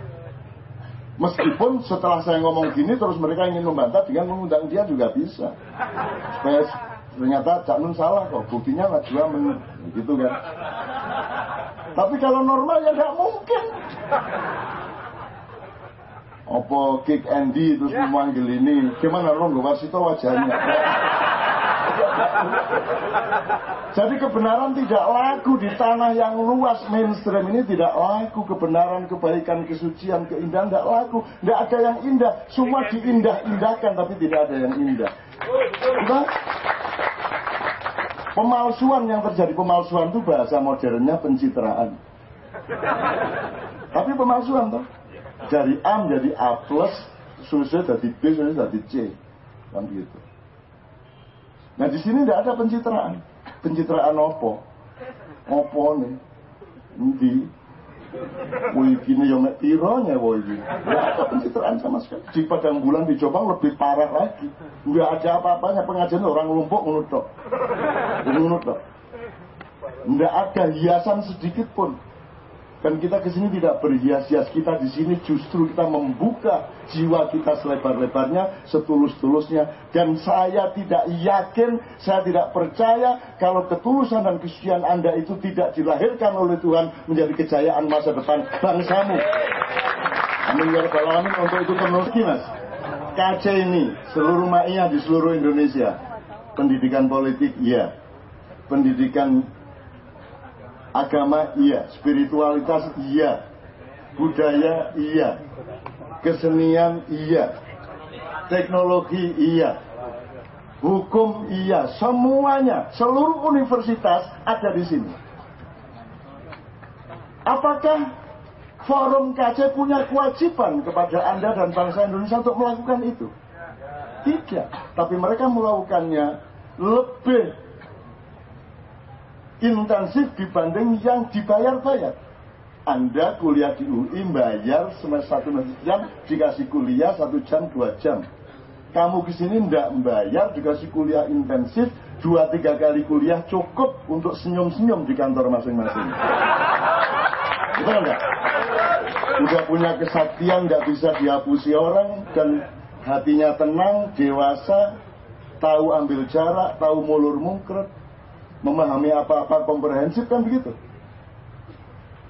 Meskipun setelah saya ngomong gini terus mereka ingin membantah dengan mengundang dia juga bisa. Supaya ternyata Cak Nun salah kok. Buktinya Najwa men gitu kan. Tapi kalau normal ya nggak mungkin. Apa kick Andy terus yeah. memanggil ini gimana Rongo Warsito wajahnya. Jadi kebenaran tidak laku di tanah yang luas. Mainstream ini tidak laku. Kebenaran kebaikan kesucian keindahan tidak laku. Tidak ada yang indah. Semua diindah-indahkan tapi tidak ada yang indah. Entah? Pemalsuan yang terjadi pemalsuan itu bahasa modernnya pencitraan tapi pemalsuan toh dari A menjadi A plus, susah dari B, susah dari C. Kan begitu. Nah di sini tidak ada pencitraan. Pencitraan opo? Opo nih? Di Wih gini ya mek piro nyewa iki. Nggak ada pencitraan sama sekali. Di Padang Bulan di Jombang lebih parah lagi. Nggak ada apa-apanya pengajian orang lumpuk ngono tok. Ngono tok. Nggak ada hiasan sedikit pun. Dan kita ke sini tidak berhias-hias. Kita di sini justru kita membuka jiwa kita selebar-lebarnya, setulus-tulusnya. Dan saya tidak yakin, saya tidak percaya kalau ketulusan dan kesucian Anda itu tidak dilahirkan oleh Tuhan menjadi kejayaan masa depan bangsamu. Amin ya rabbal alamin untuk itu penuh mas. KC ini seluruh ma'iyah di seluruh Indonesia. Pendidikan politik iya. Pendidikan agama iya, spiritualitas iya, budaya iya, kesenian iya, teknologi iya, hukum iya, semuanya, seluruh universitas ada di sini. Apakah forum KC punya kewajiban kepada Anda dan bangsa Indonesia untuk melakukan itu? Tidak, tapi mereka melakukannya lebih intensif dibanding yang dibayar-bayar. Anda kuliah di UI bayar semester satu jam, dikasih kuliah satu jam dua jam. Kamu ke sini tidak membayar, dikasih kuliah intensif, dua tiga kali kuliah cukup untuk senyum-senyum di kantor masing-masing. Betul enggak? Udah punya kesaktian, nggak bisa dihapusi orang, dan hatinya tenang, dewasa, tahu ambil jarak, tahu mulur mungkret, memahami apa-apa komprehensif kan begitu.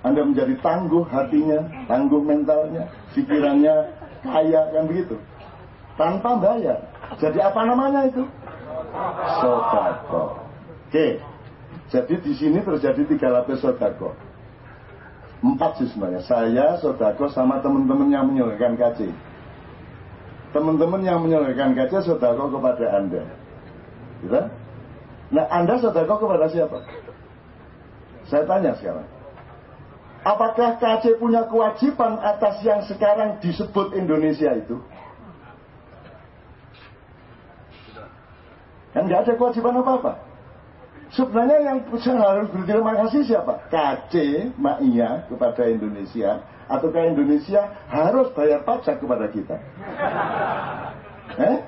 Anda menjadi tangguh hatinya, tangguh mentalnya, pikirannya kaya kan begitu. Tanpa bayar. Jadi apa namanya itu? Sodako. Oke. Jadi di sini terjadi tiga lapis sodako. Empat sih sebenarnya. Saya sodako sama teman-teman yang menyelesaikan KC. Teman-teman yang menyelesaikan KC sodako kepada Anda. Gitu? Nah Anda sedekah kepada siapa? Saya tanya sekarang. Apakah KC punya kewajiban atas yang sekarang disebut Indonesia itu? Kan nggak ada kewajiban apa-apa. Sebenarnya yang harus berterima kasih siapa? KC, Ma'iyah kepada Indonesia. Ataukah Indonesia harus bayar pajak kepada kita? Eh?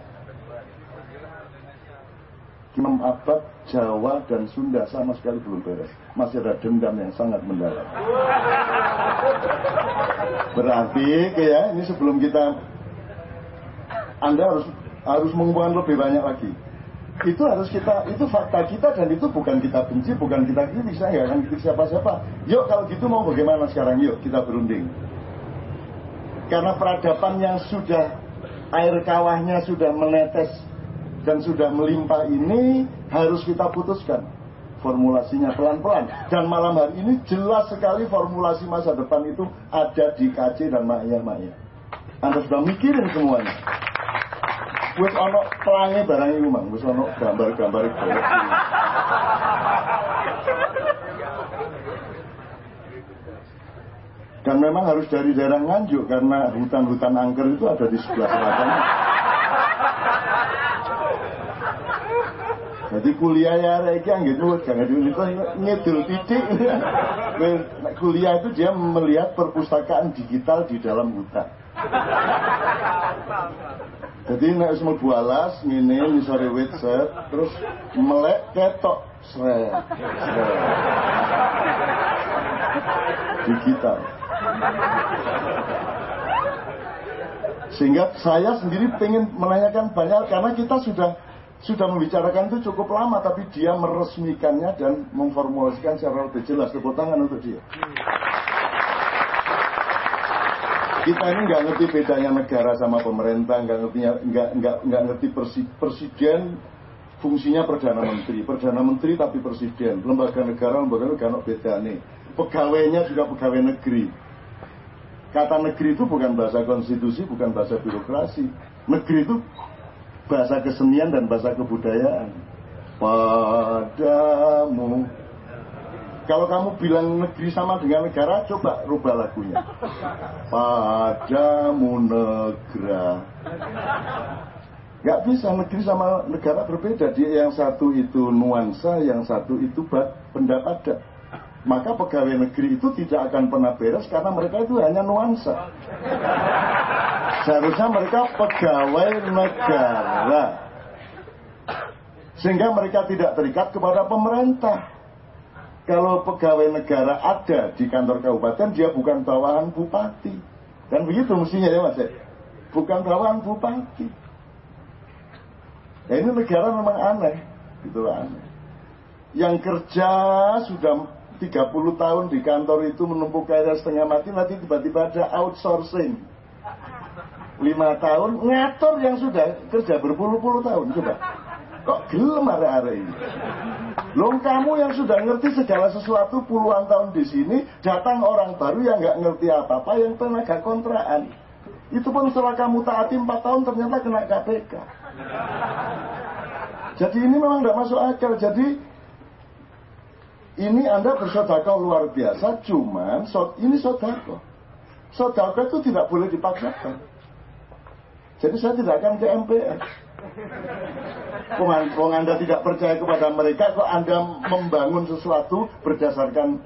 Imam Abad, Jawa, dan Sunda sama sekali belum beres. Masih ada dendam yang sangat mendalam. Berarti, ya, ini sebelum kita, Anda harus harus mengumpulkan lebih banyak lagi. Itu harus kita, itu fakta kita dan itu bukan kita benci, bukan kita saya nggak akan kritik siapa-siapa. Yuk kalau gitu mau bagaimana sekarang? Yuk kita berunding. Karena peradaban yang sudah air kawahnya sudah menetes dan sudah melimpah ini harus kita putuskan. Formulasinya pelan-pelan. Dan malam hari ini jelas sekali formulasi masa depan itu ada di KC dan Maya Maya Anda sudah mikirin semuanya? Wis ono pelangi barang itu mang. Wis ono gambar-gambar itu dan memang harus dari daerah Nganjuk karena hutan-hutan angker itu ada di sebelah selatan Jadi kuliah ya lagi gitu, jangan dulu ngedul titik. kuliah itu dia melihat perpustakaan digital di dalam hutan. Jadi nek semua bualas ngene misore wit set terus melek ketok sret. Digital. Sehingga saya sendiri pengen menanyakan banyak karena kita sudah sudah membicarakan itu cukup lama tapi dia meresmikannya dan memformulasikan secara lebih jelas. Tepuk tangan untuk dia. Kita ini nggak ngerti bedanya negara sama pemerintah nggak ngerti nggak nggak nggak ngerti presiden fungsinya perdana menteri. Perdana menteri tapi presiden. Lembaga negara lembaga negara beda nih. Pegawainya juga pegawai negeri. Kata negeri itu bukan bahasa konstitusi bukan bahasa birokrasi. Negeri itu bahasa kesenian dan bahasa kebudayaan. Padamu. Kalau kamu bilang negeri sama dengan negara coba rubah lagunya. Padamu negara Gak bisa negeri sama negara berbeda. Dia yang satu itu nuansa yang satu itu pendapat maka pegawai negeri itu tidak akan pernah beres karena mereka itu hanya nuansa. Seharusnya mereka pegawai negara. Sehingga mereka tidak terikat kepada pemerintah. Kalau pegawai negara ada di kantor kabupaten, dia bukan bawahan bupati. Dan begitu mestinya ya mas. Bukan bawahan bupati. Ya ini negara memang aneh. Gitu aneh. Yang kerja sudah 30 tahun di kantor itu menumpuk karir setengah mati nanti tiba-tiba ada outsourcing lima tahun ngatur yang sudah kerja berpuluh-puluh tahun coba. Kok gelem are-are ini? Loh kamu yang sudah ngerti segala sesuatu puluhan tahun di sini datang orang baru yang nggak ngerti apa-apa yang tenaga kontraan itu pun setelah kamu taati 4 tahun ternyata kena KPK jadi ini memang nggak masuk akal. Jadi ini Anda bersodakoh luar biasa, cuman ini sodakoh. Sodakoh itu tidak boleh dipaksakan. Jadi saya tidak akan ke MPR. Kalau Anda tidak percaya kepada mereka, kok Anda membangun sesuatu berdasarkan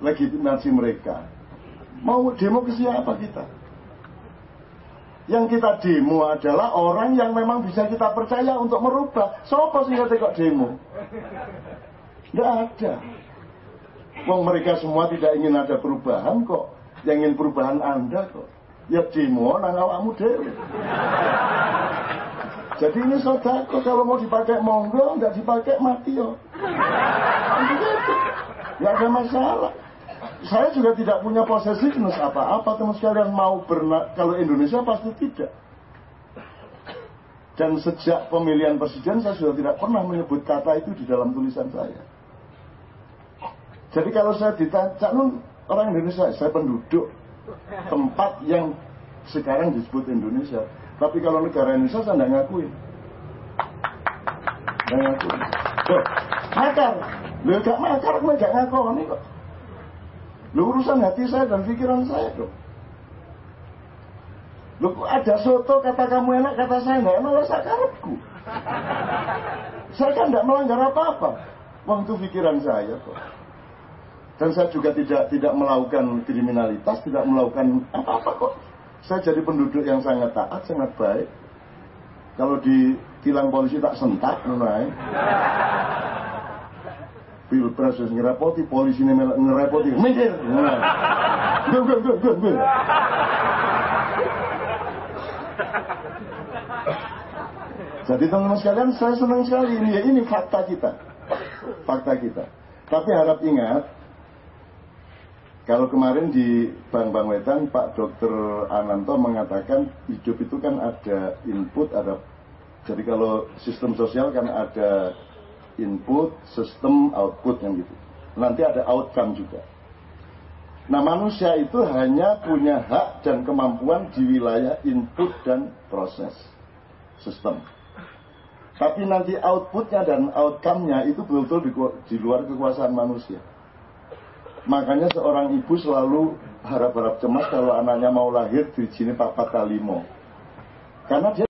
legitimasi mereka. Mau demo ke siapa kita? Yang kita demo adalah orang yang memang bisa kita percaya untuk merubah. Sopo sih kok demo? Tidak ada. Wong mereka semua tidak ingin ada perubahan kok. Yang ingin perubahan Anda kok. Ya demo nang awakmu dhewe. Jadi ini sodako kalau mau dipakai monggo, nggak dipakai mati yo. Gitu. Nggak ada masalah. Saya juga tidak punya posesifness apa-apa teman sekalian mau berna kalau Indonesia pasti tidak. Dan sejak pemilihan presiden saya sudah tidak pernah menyebut kata itu di dalam tulisan saya. Jadi kalau saya ditanya, nun orang Indonesia, saya penduduk tempat yang sekarang disebut Indonesia. Tapi kalau negara Indonesia saya tidak ngakuin. Tidak ngakuin. Loh, makar. Loh, gak makar, gue gak ngakoni kok. Loh, urusan hati saya dan pikiran saya kok. Loh, ada soto kata kamu enak, kata saya enak, saya karepku. Saya kan tidak melanggar apa-apa. Waktu pikiran saya kok. Dan saya juga tidak tidak melakukan kriminalitas, tidak melakukan apa-apa kok. Saya jadi penduduk yang sangat taat, sangat baik. Kalau di tilang polisi tak sentak, mulai. Pilpres wis ngerepoti, polisi ini ngerepoti, mikir. Gue, gue, gue, gue, gue. Jadi teman-teman sekalian, saya senang sekali ini. Ini fakta kita. Fakta kita. Tapi harap ingat, kalau kemarin di Bang Bang Wetan Pak Dr. Ananto mengatakan hidup itu kan ada input, ada jadi kalau sistem sosial kan ada input, sistem, output yang gitu. Nanti ada outcome juga. Nah manusia itu hanya punya hak dan kemampuan di wilayah input dan proses sistem. Tapi nanti outputnya dan outcome-nya itu betul-betul di, di luar kekuasaan manusia. Makanya seorang ibu selalu harap-harap cemas kalau anaknya mau lahir di sini papat kalimo. Karena dia